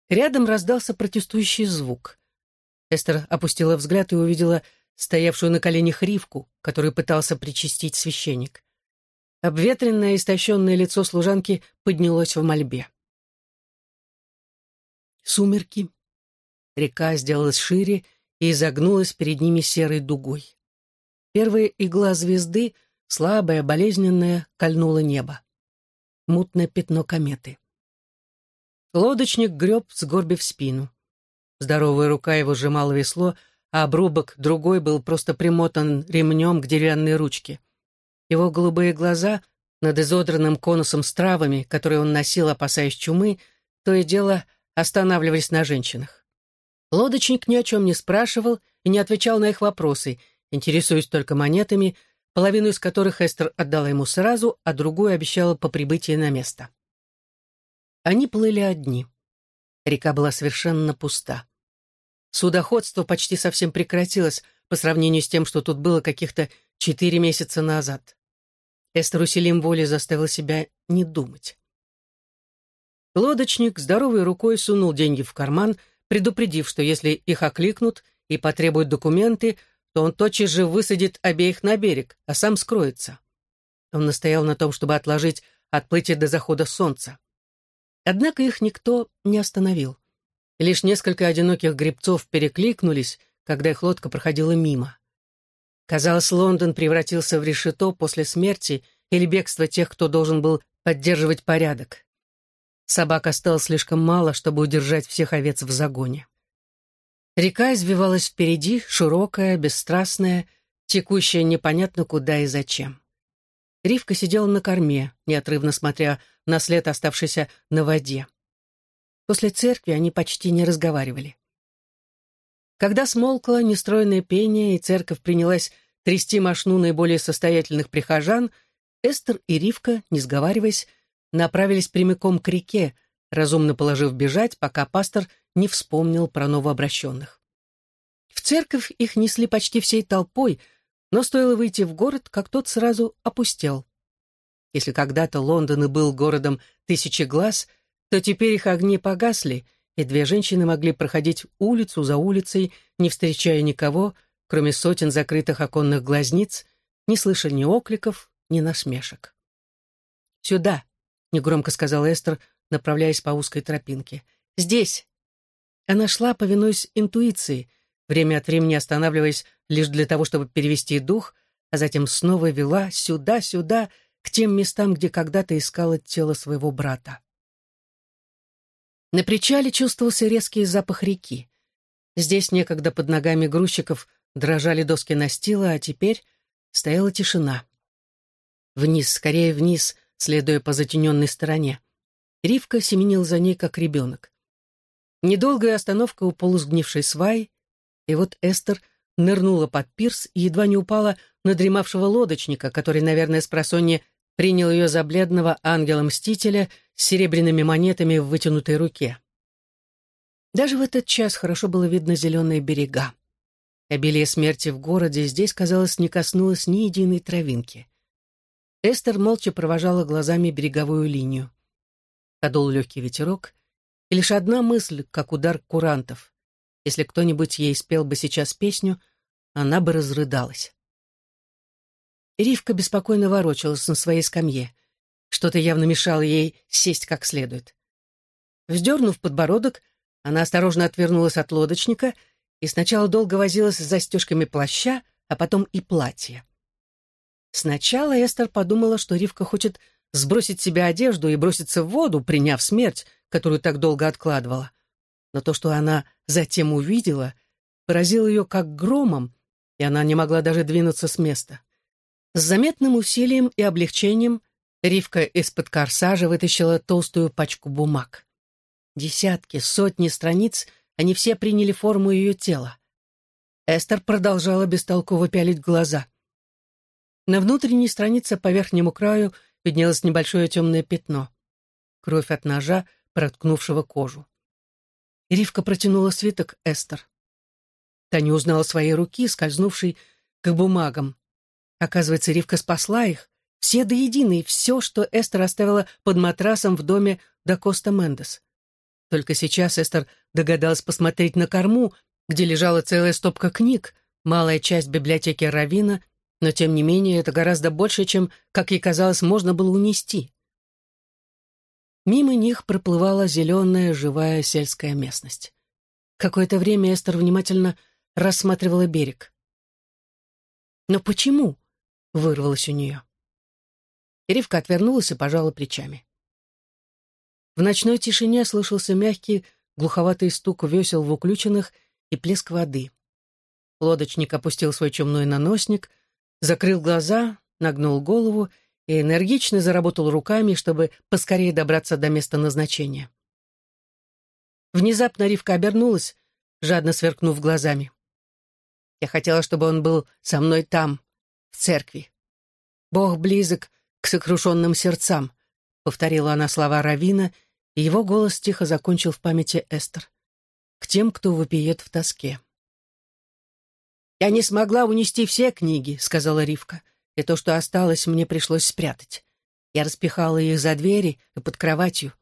Speaker 1: Рядом раздался протестующий звук. Эстер опустила взгляд и увидела стоявшую на коленях Ривку, которую пытался причастить священник. Обветренное, истощенное лицо служанки поднялось в мольбе. Сумерки. Река сделалась шире и изогнулась перед ними серой дугой. Первая игла звезды, слабая, болезненная, кольнула небо. Мутное пятно кометы. Лодочник греб, сгорбив спину. Здоровая рука его сжимала весло, а обрубок другой был просто примотан ремнем к деревянной ручке. Его голубые глаза над изодранным конусом с травами, которые он носил, опасаясь чумы, то и дело останавливались на женщинах. Лодочник ни о чем не спрашивал и не отвечал на их вопросы, интересуясь только монетами, половину из которых Эстер отдала ему сразу, а другую обещала по прибытии на место. Они плыли одни. Река была совершенно пуста. Судоходство почти совсем прекратилось по сравнению с тем, что тут было каких-то четыре месяца назад. Эстер усилием воли заставила себя не думать. Лодочник здоровой рукой сунул деньги в карман, предупредив, что если их окликнут и потребуют документы, то он тотчас же высадит обеих на берег, а сам скроется. Он настоял на том, чтобы отложить отплытие до захода солнца. Однако их никто не остановил. Лишь несколько одиноких гребцов перекликнулись, когда их лодка проходила мимо. Казалось, Лондон превратился в решето после смерти или бегства тех, кто должен был поддерживать порядок. Собак осталось слишком мало, чтобы удержать всех овец в загоне. Река извивалась впереди, широкая, бесстрастная, текущая непонятно куда и зачем. Ривка сидела на корме, неотрывно смотря на след, оставшийся на воде. После церкви они почти не разговаривали. Когда смолкло нестроенное пение и церковь принялась трясти мошну наиболее состоятельных прихожан, Эстер и Ривка, не сговариваясь, направились прямиком к реке, разумно положив бежать, пока пастор не вспомнил про новообращенных. В церковь их несли почти всей толпой, но стоило выйти в город, как тот сразу опустел. Если когда-то Лондон и был городом тысячи глаз, то теперь их огни погасли — и две женщины могли проходить улицу за улицей, не встречая никого, кроме сотен закрытых оконных глазниц, не слыша ни окликов, ни насмешек. «Сюда», — негромко сказала Эстер, направляясь по узкой тропинке. «Здесь». Она шла, повинуясь интуиции, время от времени останавливаясь лишь для того, чтобы перевести дух, а затем снова вела сюда-сюда, к тем местам, где когда-то искала тело своего брата. На причале чувствовался резкий запах реки. Здесь некогда под ногами грузчиков дрожали доски настила, а теперь стояла тишина. Вниз, скорее вниз, следуя по затененной стороне. Ривка семенил за ней, как ребенок. Недолгая остановка у полусгнившей сваи, и вот Эстер нырнула под пирс и едва не упала на дремавшего лодочника, который, наверное, с просонья принял ее за бледного ангела-мстителя с серебряными монетами в вытянутой руке. Даже в этот час хорошо было видно зеленые берега. Обилие смерти в городе здесь, казалось, не коснулось ни единой травинки. Эстер молча провожала глазами береговую линию. Подул легкий ветерок, и лишь одна мысль, как удар курантов. Если кто-нибудь ей спел бы сейчас песню, она бы разрыдалась. Ривка беспокойно ворочалась на своей скамье. Что-то явно мешало ей сесть как следует. Вздернув подбородок, она осторожно отвернулась от лодочника и сначала долго возилась с застежками плаща, а потом и платья. Сначала Эстер подумала, что Ривка хочет сбросить себе одежду и броситься в воду, приняв смерть, которую так долго откладывала. Но то, что она затем увидела, поразило ее как громом, и она не могла даже двинуться с места. С заметным усилием и облегчением Ривка из-под корсажа вытащила толстую пачку бумаг. Десятки, сотни страниц, они все приняли форму ее тела. Эстер продолжала бестолково пялить глаза. На внутренней странице по верхнему краю виднелось небольшое темное пятно. Кровь от ножа, проткнувшего кожу. Ривка протянула свиток Эстер. Та не узнала своей руки, скользнувшей к бумагам. Оказывается, Ривка спасла их, все до единой, все, что Эстер оставила под матрасом в доме до Коста Мендес. Только сейчас Эстер догадалась посмотреть на корму, где лежала целая стопка книг, малая часть библиотеки Равина, но тем не менее это гораздо больше, чем, как ей казалось, можно было унести. Мимо них проплывала зеленая живая сельская местность. Какое-то время Эстер внимательно рассматривала берег. «Но почему?» — вырвалось у нее. Ривка отвернулась и пожала плечами. В ночной тишине слышался мягкий, глуховатый стук весел в уключенных и плеск воды. Лодочник опустил свой чумной наносник, закрыл глаза, нагнул голову и энергично заработал руками, чтобы поскорее добраться до места назначения. Внезапно Ривка обернулась, жадно сверкнув глазами. Я хотела, чтобы он был со мной там, церкви. Бог близок к сокрушенным сердцам, повторила она слова Равина, и его голос тихо закончил в памяти Эстер. К тем, кто вопиет в тоске. «Я не смогла унести все книги», — сказала Ривка, «и то, что осталось, мне пришлось спрятать. Я распихала их за двери и под кроватью.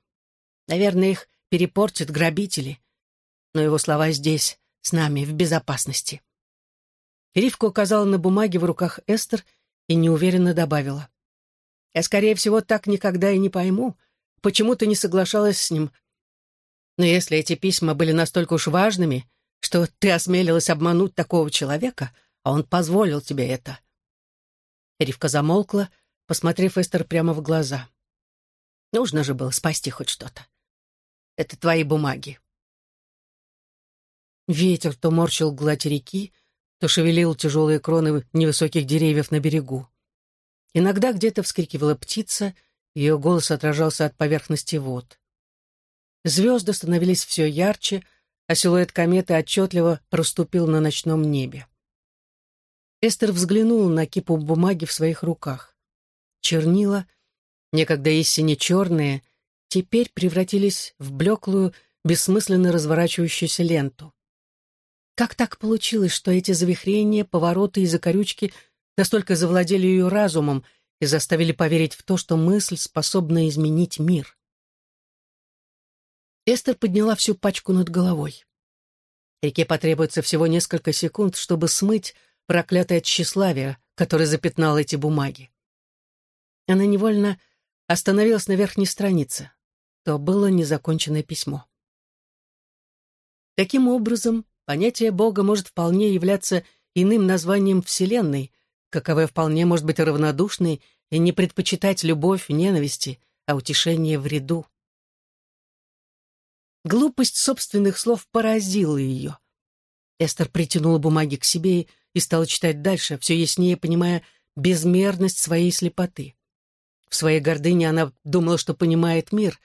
Speaker 1: Наверное, их перепортят грабители. Но его слова здесь, с нами, в безопасности». Ривка указала на бумаге в руках Эстер и неуверенно добавила. «Я, скорее всего, так никогда и не пойму, почему ты не соглашалась с ним. Но если эти письма были настолько уж важными, что ты осмелилась обмануть такого человека, а он позволил тебе это». Ривка замолкла, посмотрев Эстер прямо в глаза. «Нужно же было спасти хоть что-то. Это твои бумаги». Ветер то морщил гладь реки, то шевелил тяжелые кроны невысоких деревьев на берегу. Иногда где-то вскрикивала птица, ее голос отражался от поверхности вод. Звезды становились все ярче, а силуэт кометы отчетливо проступил на ночном небе. Эстер взглянула на кипу бумаги в своих руках. Чернила, некогда истине черные, теперь превратились в блеклую, бессмысленно разворачивающуюся ленту. Как так получилось, что эти завихрения, повороты и закорючки настолько завладели ее разумом и заставили поверить в то, что мысль способна изменить мир? Эстер подняла всю пачку над головой. Реке потребуется всего несколько секунд, чтобы смыть проклятое тщеславие, которое запятнало эти бумаги. Она невольно остановилась на верхней странице. То было незаконченное письмо. Таким образом, понятие Бога может вполне являться иным названием Вселенной, каковое вполне может быть равнодушной и не предпочитать любовь ненависти, а утешение вреду. Глупость собственных слов поразила ее. Эстер притянула бумаги к себе и стала читать дальше, все яснее понимая безмерность своей слепоты. В своей гордыне она думала, что понимает мир,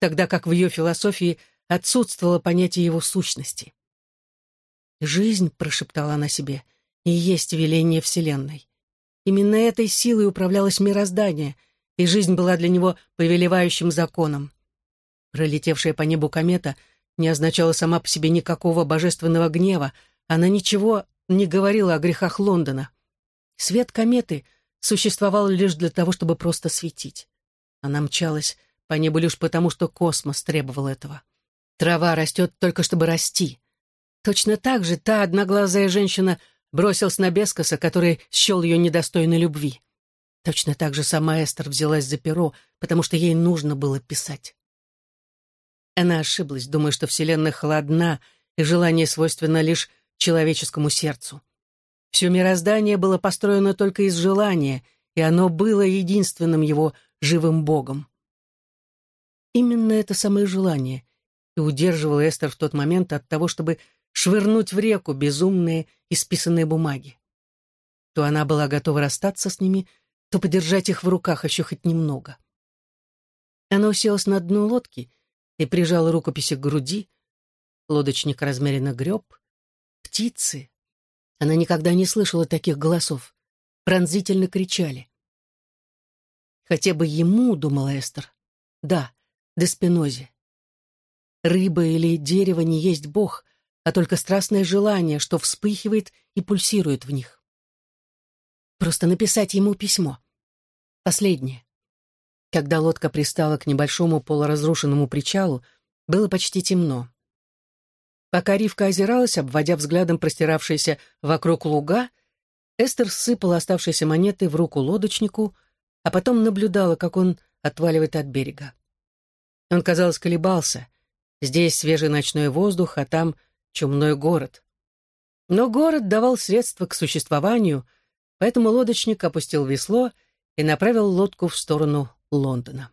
Speaker 1: тогда как в ее философии отсутствовало понятие его сущности. «Жизнь», — прошептала она себе, — «и есть веление Вселенной». Именно этой силой управлялось мироздание, и жизнь была для него повелевающим законом. Пролетевшая по небу комета не означала сама по себе никакого божественного гнева, она ничего не говорила о грехах Лондона. Свет кометы существовал лишь для того, чтобы просто светить. Она мчалась по небу лишь потому, что космос требовал этого. Трава растет только чтобы расти. Точно так же та одноглазая женщина бросилась на Бескоса, который счел ее недостойной любви. Точно так же сама Эстер взялась за перо, потому что ей нужно было писать. Она ошиблась, думая, что Вселенная холодна, и желание свойственно лишь человеческому сердцу. Все мироздание было построено только из желания, и оно было единственным его живым богом. Именно это самое желание и удерживало Эстер в тот момент от того, чтобы швырнуть в реку безумные исписанные бумаги. То она была готова расстаться с ними, то подержать их в руках еще хоть немного. Она уселась на дно лодки — и прижала рукописи к груди. Лодочник размеренно греб. Птицы. Она никогда не слышала таких голосов. Пронзительно кричали. Хотя бы ему, думала Эстер. Да, Деспинозе. рыба или дерево не есть Бог, а только страстное желание, что вспыхивает и пульсирует в них. Просто написать ему письмо. Последнее. Когда лодка пристала к небольшому полуразрушенному причалу, было почти темно. Пока Ривка озиралась, обводя взглядом простиравшиеся вокруг луга, Эстер сыпала оставшиеся монеты в руку лодочнику, а потом наблюдала, как он отваливает от берега. Он, казалось, колебался. Здесь свежий ночной воздух, а там чумной город. Но город давал средства к существованию, поэтому лодочник опустил весло и направил лодку в сторону Лондона.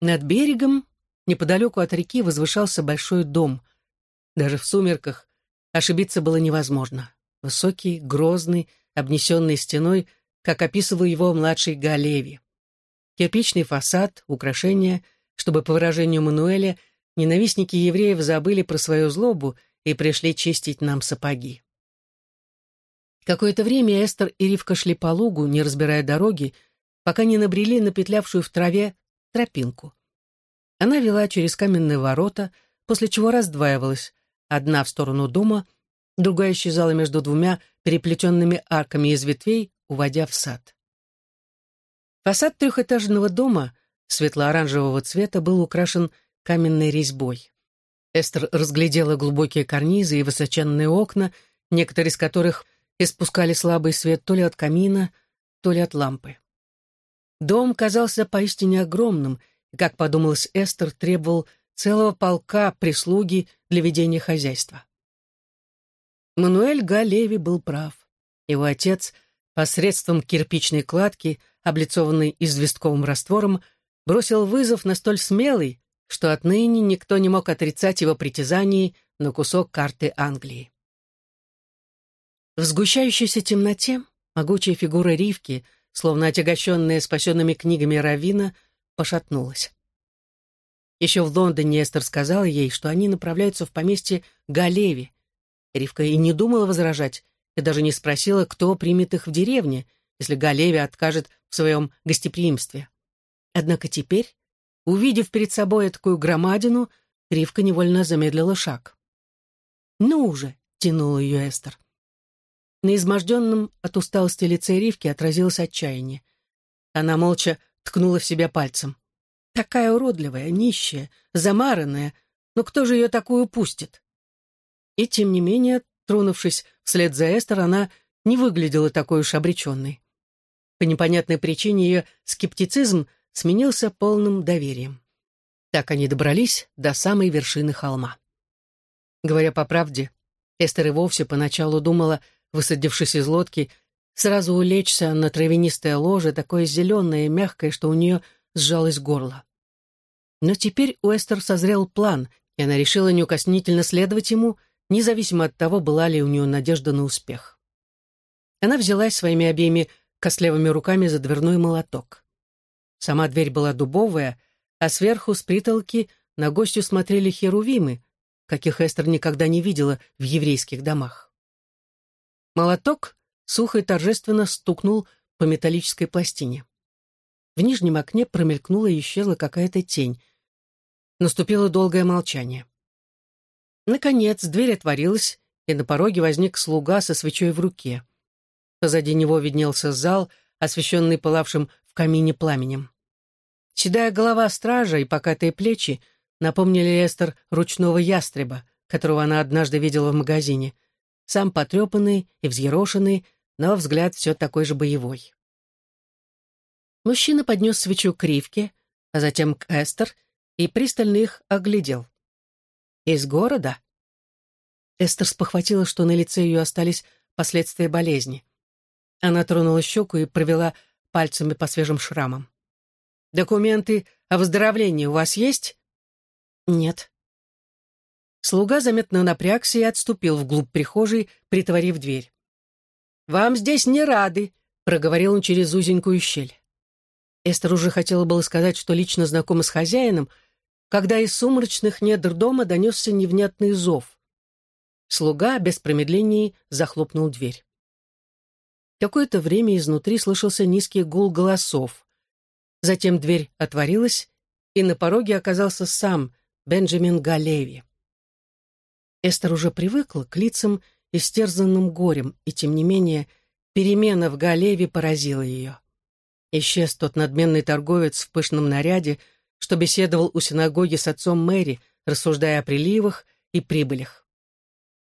Speaker 1: Над берегом, неподалеку от реки, возвышался большой дом. Даже в сумерках ошибиться было невозможно. Высокий, грозный, обнесенный стеной, как описывал его младший Галеви. Кирпичный фасад, украшения, чтобы, по выражению Мануэля, ненавистники евреев забыли про свою злобу и пришли чистить нам сапоги. Какое-то время Эстер и Ривка шли по лугу, не разбирая дороги, пока не набрели на петлявшую в траве тропинку. Она вела через каменные ворота, после чего раздваивалась, одна в сторону дома, другая исчезала между двумя переплетенными арками из ветвей, уводя в сад. Фасад трехэтажного дома светло-оранжевого цвета был украшен каменной резьбой. Эстер разглядела глубокие карнизы и высоченные окна, некоторые из которых испускали слабый свет то ли от камина, то ли от лампы. Дом казался поистине огромным, и, как подумалось Эстер, требовал целого полка прислуги для ведения хозяйства. Мануэль Галеви был прав. Его отец, посредством кирпичной кладки, облицованной известковым раствором, бросил вызов на столь смелый, что отныне никто не мог отрицать его притязаний на кусок карты Англии. В сгущающейся темноте могучая фигура Ривки, словно отягощенная спасенными книгами Равина, пошатнулась. Еще в Лондоне Эстер сказала ей, что они направляются в поместье Галеви, Ривка и не думала возражать, и даже не спросила, кто примет их в деревне, если Галеви откажет в своем гостеприимстве. Однако теперь, увидев перед собой такую громадину, Ривка невольно замедлила шаг. «Ну уже!» — тянула ее Эстер. На изможденном от усталости лице Ривки отразилось отчаяние. Она молча ткнула в себя пальцем. Такая уродливая, нищая, замаранная, но кто же ее такую пустит? И тем не менее, тронувшись вслед за Эстер, она не выглядела такой уж обреченной. По непонятной причине ее скептицизм сменился полным доверием. Так они добрались до самой вершины холма. Говоря по правде, Эстер и вовсе поначалу думала, высадившись из лодки, сразу улечься на травянистое ложе, такое зеленое и мягкое, что у нее сжалось горло. Но теперь у Эстер созрел план, и она решила неукоснительно следовать ему, независимо от того, была ли у нее надежда на успех. Она взялась своими обеими костлевыми руками за дверной молоток. Сама дверь была дубовая, а сверху с притолки на гостю смотрели херувимы, каких Эстер никогда не видела в еврейских домах. Молоток сухо и торжественно стукнул по металлической пластине. В нижнем окне промелькнула и исчезла какая-то тень. Наступило долгое молчание. Наконец дверь отворилась, и на пороге возник слуга со свечой в руке. Позади него виднелся зал, освещенный пылавшим в камине пламенем. Седая голова стража и покатые плечи напомнили Эстер ручного ястреба, которого она однажды видела в магазине. Сам потрепанный и взъерошенный, но взгляд все такой же боевой. Мужчина поднес свечу к Ривке, а затем к Эстер и пристально их оглядел. Из города? Эстер спохватила, что на лице ее остались последствия болезни. Она тронула щеку и провела пальцами по свежим шрамам. «Документы о выздоровлении у вас есть?» «Нет». Слуга заметно напрягся и отступил вглубь прихожей, притворив дверь. «Вам здесь не рады», — проговорил он через узенькую щель. Эстер уже хотела было сказать, что лично знакома с хозяином, — когда из сумрачных недр дома донесся невнятный зов. Слуга без промедлений захлопнул дверь. Какое-то время изнутри слышался низкий гул голосов. Затем дверь отворилась, и на пороге оказался сам Бенджамин Галеви. Эстер уже привыкла к лицам, истерзанным горем, и, тем не менее, перемена в Галеве поразила ее. Исчез тот надменный торговец в пышном наряде, что беседовал у синагоги с отцом Мэри, рассуждая о приливах и прибылях.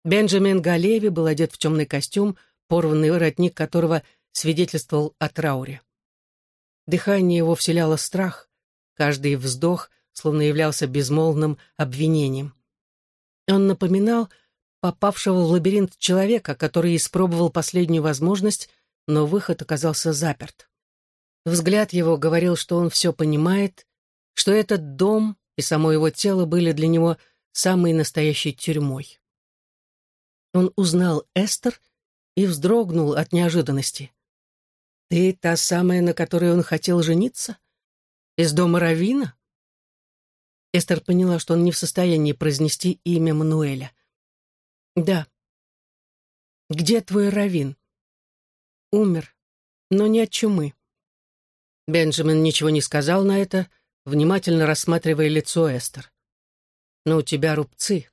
Speaker 1: Бенджамин Галеви был одет в темный костюм, порванный воротник которого свидетельствовал о трауре. Дыхание его вселяло страх, каждый вздох словно являлся безмолвным обвинением. Он напоминал попавшего в лабиринт человека, который испробовал последнюю возможность, но выход оказался заперт. Взгляд его говорил, что он все понимает, что этот дом и само его тело были для него самой настоящей тюрьмой. Он узнал Эстер и вздрогнул от неожиданности. «Ты та самая, на которой он хотел жениться? Из дома Равина?» Эстер поняла, что он не в состоянии произнести имя Мануэля. «Да». «Где твой Равин?» «Умер, но не от чумы». Бенджамин ничего не сказал на это, внимательно рассматривая лицо Эстер. «Но у тебя рубцы».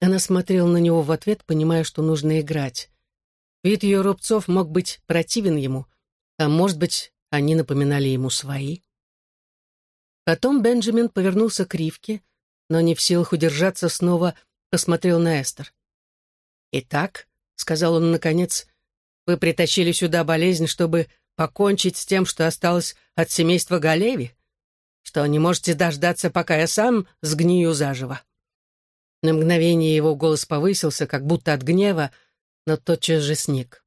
Speaker 1: Она смотрела на него в ответ, понимая, что нужно играть. Вид ее рубцов мог быть противен ему, а может быть, они напоминали ему свои. Потом Бенджамин повернулся к Ривке, но не в силах удержаться, снова посмотрел на Эстер. «Итак», — сказал он наконец, — «вы притащили сюда болезнь, чтобы покончить с тем, что осталось от семейства Галеви? Что не можете дождаться, пока я сам сгнию заживо?» На мгновение его голос повысился, как будто от гнева, но тотчас же сник.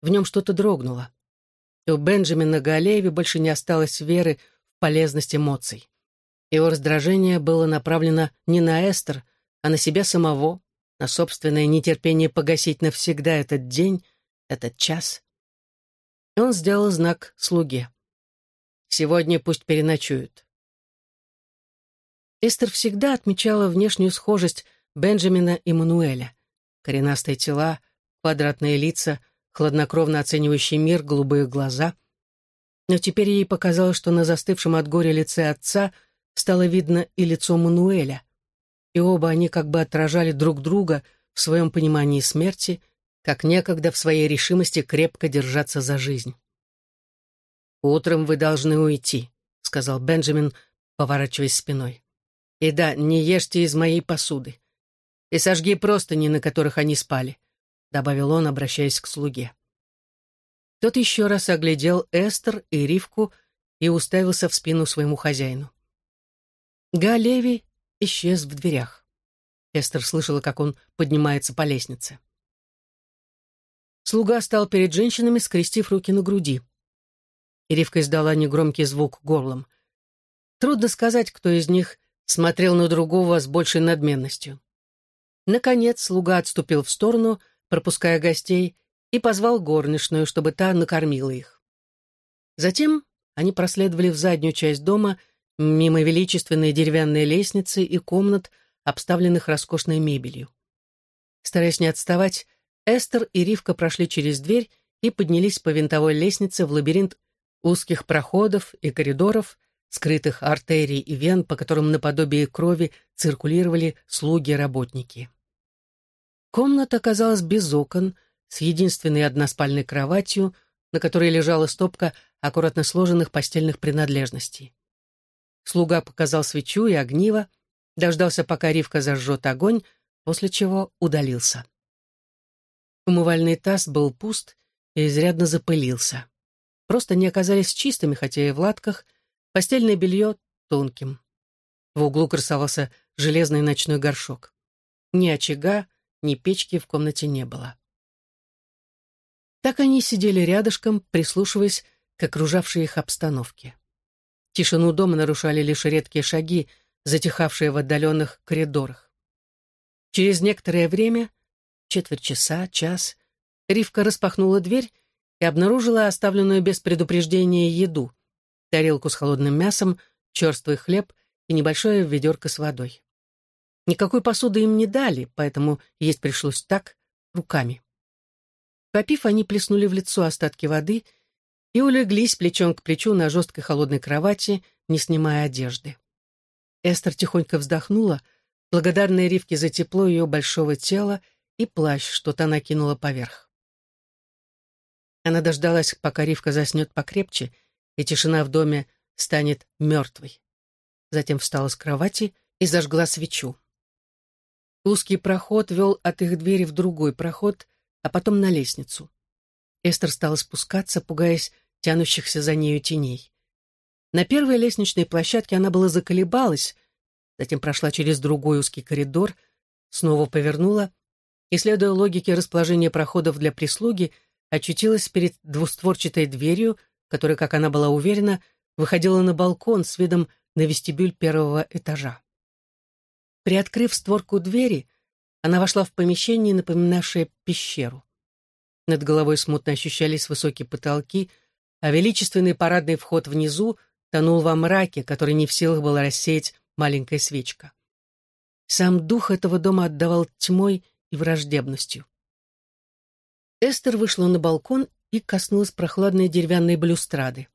Speaker 1: В нем что-то дрогнуло. И у Бенджамина Галееви больше не осталось веры в полезность эмоций. Его раздражение было направлено не на Эстер, а на себя самого, на собственное нетерпение погасить навсегда этот день, этот час. И он сделал знак слуге. «Сегодня пусть переночуют». Эстер всегда отмечала внешнюю схожесть Бенджамина и Мануэля. Коренастые тела, квадратные лица, хладнокровно оценивающий мир, голубые глаза. Но теперь ей показалось, что на застывшем от горя лице отца стало видно и лицо Мануэля. И оба они как бы отражали друг друга в своем понимании смерти, как некогда в своей решимости крепко держаться за жизнь. «Утром вы должны уйти», — сказал Бенджамин, поворачиваясь спиной. И да, не ешьте из моей посуды. И сожги простыни, на которых они спали», — добавил он, обращаясь к слуге. Тот еще раз оглядел Эстер и Ривку и уставился в спину своему хозяину. Галеви исчез в дверях. Эстер слышала, как он поднимается по лестнице. Слуга стал перед женщинами, скрестив руки на груди. Ривка издала негромкий звук горлом. Трудно сказать, кто из них смотрел на другого с большей надменностью. Наконец слуга отступил в сторону, пропуская гостей, и позвал горничную, чтобы та накормила их. Затем они проследовали в заднюю часть дома, мимо величественной деревянной лестницы и комнат, обставленных роскошной мебелью. Стараясь не отставать, Эстер и Ривка прошли через дверь и поднялись по винтовой лестнице в лабиринт узких проходов и коридоров, скрытых артерий и вен, по которым наподобие крови циркулировали слуги-работники. Комната оказалась без окон, с единственной односпальной кроватью, на которой лежала стопка аккуратно сложенных постельных принадлежностей. Слуга показал свечу и огниво, дождался, пока Ривка зажжет огонь, после чего удалился. Умывальный таз был пуст и изрядно запылился. Просто не оказались чистыми, хотя и в латках, Постельное белье тонким. В углу красовался железный ночной горшок. Ни очага, ни печки в комнате не было. Так они сидели рядышком, прислушиваясь к окружавшей их обстановке. Тишину дома нарушали лишь редкие шаги, затихавшие в отдаленных коридорах. Через некоторое время, четверть часа, час, Ривка распахнула дверь и обнаружила оставленную без предупреждения еду тарелку с холодным мясом, черствый хлеб и небольшое ведерко с водой. Никакой посуды им не дали, поэтому есть пришлось так, руками. Попив, они плеснули в лицо остатки воды и улеглись плечом к плечу на жесткой холодной кровати, не снимая одежды. Эстер тихонько вздохнула, благодарная Ривке за тепло ее большого тела и плащ, что та накинула поверх. Она дождалась, пока Ривка заснет покрепче, и тишина в доме станет мертвой. Затем встала с кровати и зажгла свечу. Узкий проход вел от их двери в другой проход, а потом на лестницу. Эстер стала спускаться, пугаясь тянущихся за нею теней. На первой лестничной площадке она была заколебалась, затем прошла через другой узкий коридор, снова повернула и, следуя логике расположения проходов для прислуги, очутилась перед двустворчатой дверью, которая, как она была уверена, выходила на балкон с видом на вестибюль первого этажа. Приоткрыв створку двери, она вошла в помещение, напоминавшее пещеру. Над головой смутно ощущались высокие потолки, а величественный парадный вход внизу тонул во мраке, который не в силах было рассеять маленькая свечка. Сам дух этого дома отдавал тьмой и враждебностью. Эстер вышла на балкон и коснулась прохладной деревянной балюстрады.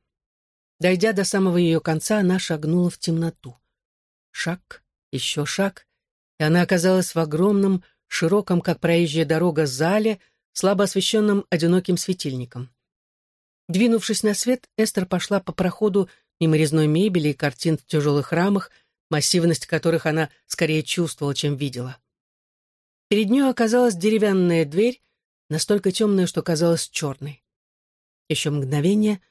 Speaker 1: Дойдя до самого ее конца, она шагнула в темноту. Шаг, еще шаг, и она оказалась в огромном, широком, как проезжая дорога, зале, слабо освещенном одиноким светильником. Двинувшись на свет, Эстер пошла по проходу мимо резной мебели и картин в тяжелых рамах, массивность которых она скорее чувствовала, чем видела. Перед ней оказалась деревянная дверь, настолько темная, что казалась черной. Еще мгновение,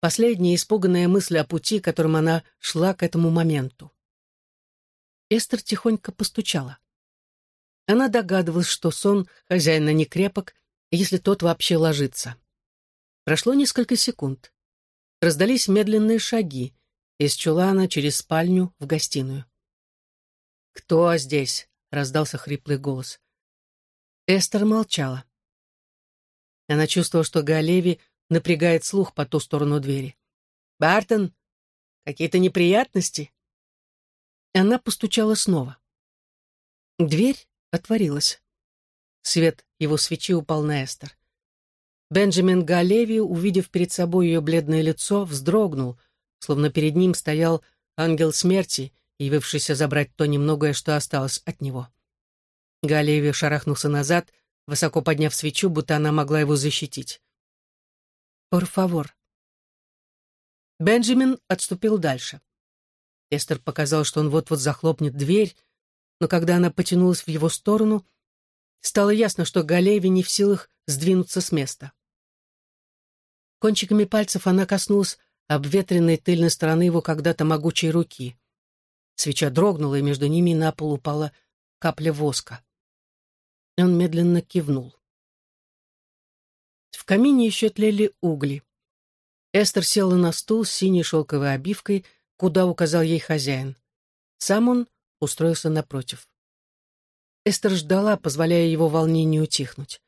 Speaker 1: последняя испуганная мысль о пути, которым она шла к этому моменту. Эстер тихонько постучала. Она догадывалась, что сон хозяина не крепок, если тот вообще ложится. Прошло несколько секунд. Раздались медленные шаги из чулана через спальню в гостиную. «Кто здесь?» — раздался хриплый голос. Эстер молчала. Она чувствовала, что Галеви напрягает слух по ту сторону двери. «Бартон, какие-то неприятности?» Она постучала снова. Дверь отворилась. Свет его свечи упал на Эстер. Бенджамин Галеви, увидев перед собой ее бледное лицо, вздрогнул, словно перед ним стоял ангел смерти, явившийся забрать то немногое, что осталось от него. Галеви шарахнулся назад, высоко подняв свечу, будто она могла его защитить. «Пор фавор». Бенджамин отступил дальше. Эстер показал, что он вот-вот захлопнет дверь, но когда она потянулась в его сторону, стало ясно, что Галеви не в силах сдвинуться с места. Кончиками пальцев она коснулась обветренной тыльной стороны его когда-то могучей руки. Свеча дрогнула, и между ними на пол упала капля воска. Он медленно кивнул. В камине еще тлели угли. Эстер села на стул с синей шелковой обивкой, куда указал ей хозяин. Сам он устроился напротив. Эстер ждала, позволяя его волнению утихнуть.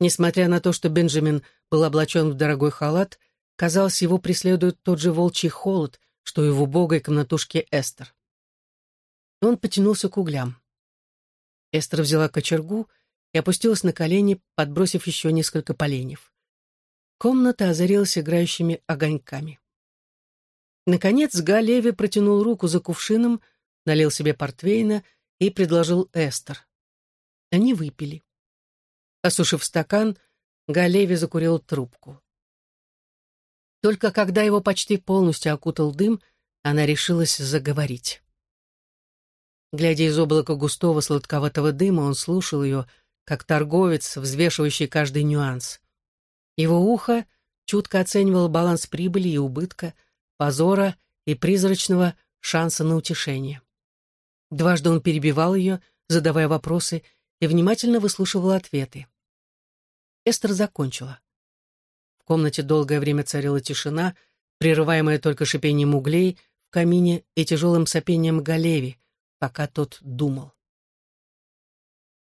Speaker 1: Несмотря на то, что Бенджамин был облачен в дорогой халат, казалось, его преследует тот же волчий холод, что и в убогой комнатушке Эстер. Он потянулся к углям. Эстер взяла кочергу и опустилась на колени, подбросив еще несколько поленьев. Комната озарилась играющими огоньками. Наконец Галеви протянул руку за кувшином, налил себе портвейна и предложил Эстер. Они выпили. Осушив стакан, Галеви закурил трубку. Только когда его почти полностью окутал дым, она решилась заговорить. Глядя из облака густого сладковатого дыма, он слушал ее, как торговец, взвешивающий каждый нюанс. Его ухо чутко оценивало баланс прибыли и убытка, позора и призрачного шанса на утешение. Дважды он перебивал ее, задавая вопросы, и внимательно выслушивал ответы. Эстер закончила. В комнате долгое время царила тишина, прерываемая только шипением углей в камине и тяжелым сопением Галеви, пока тот думал.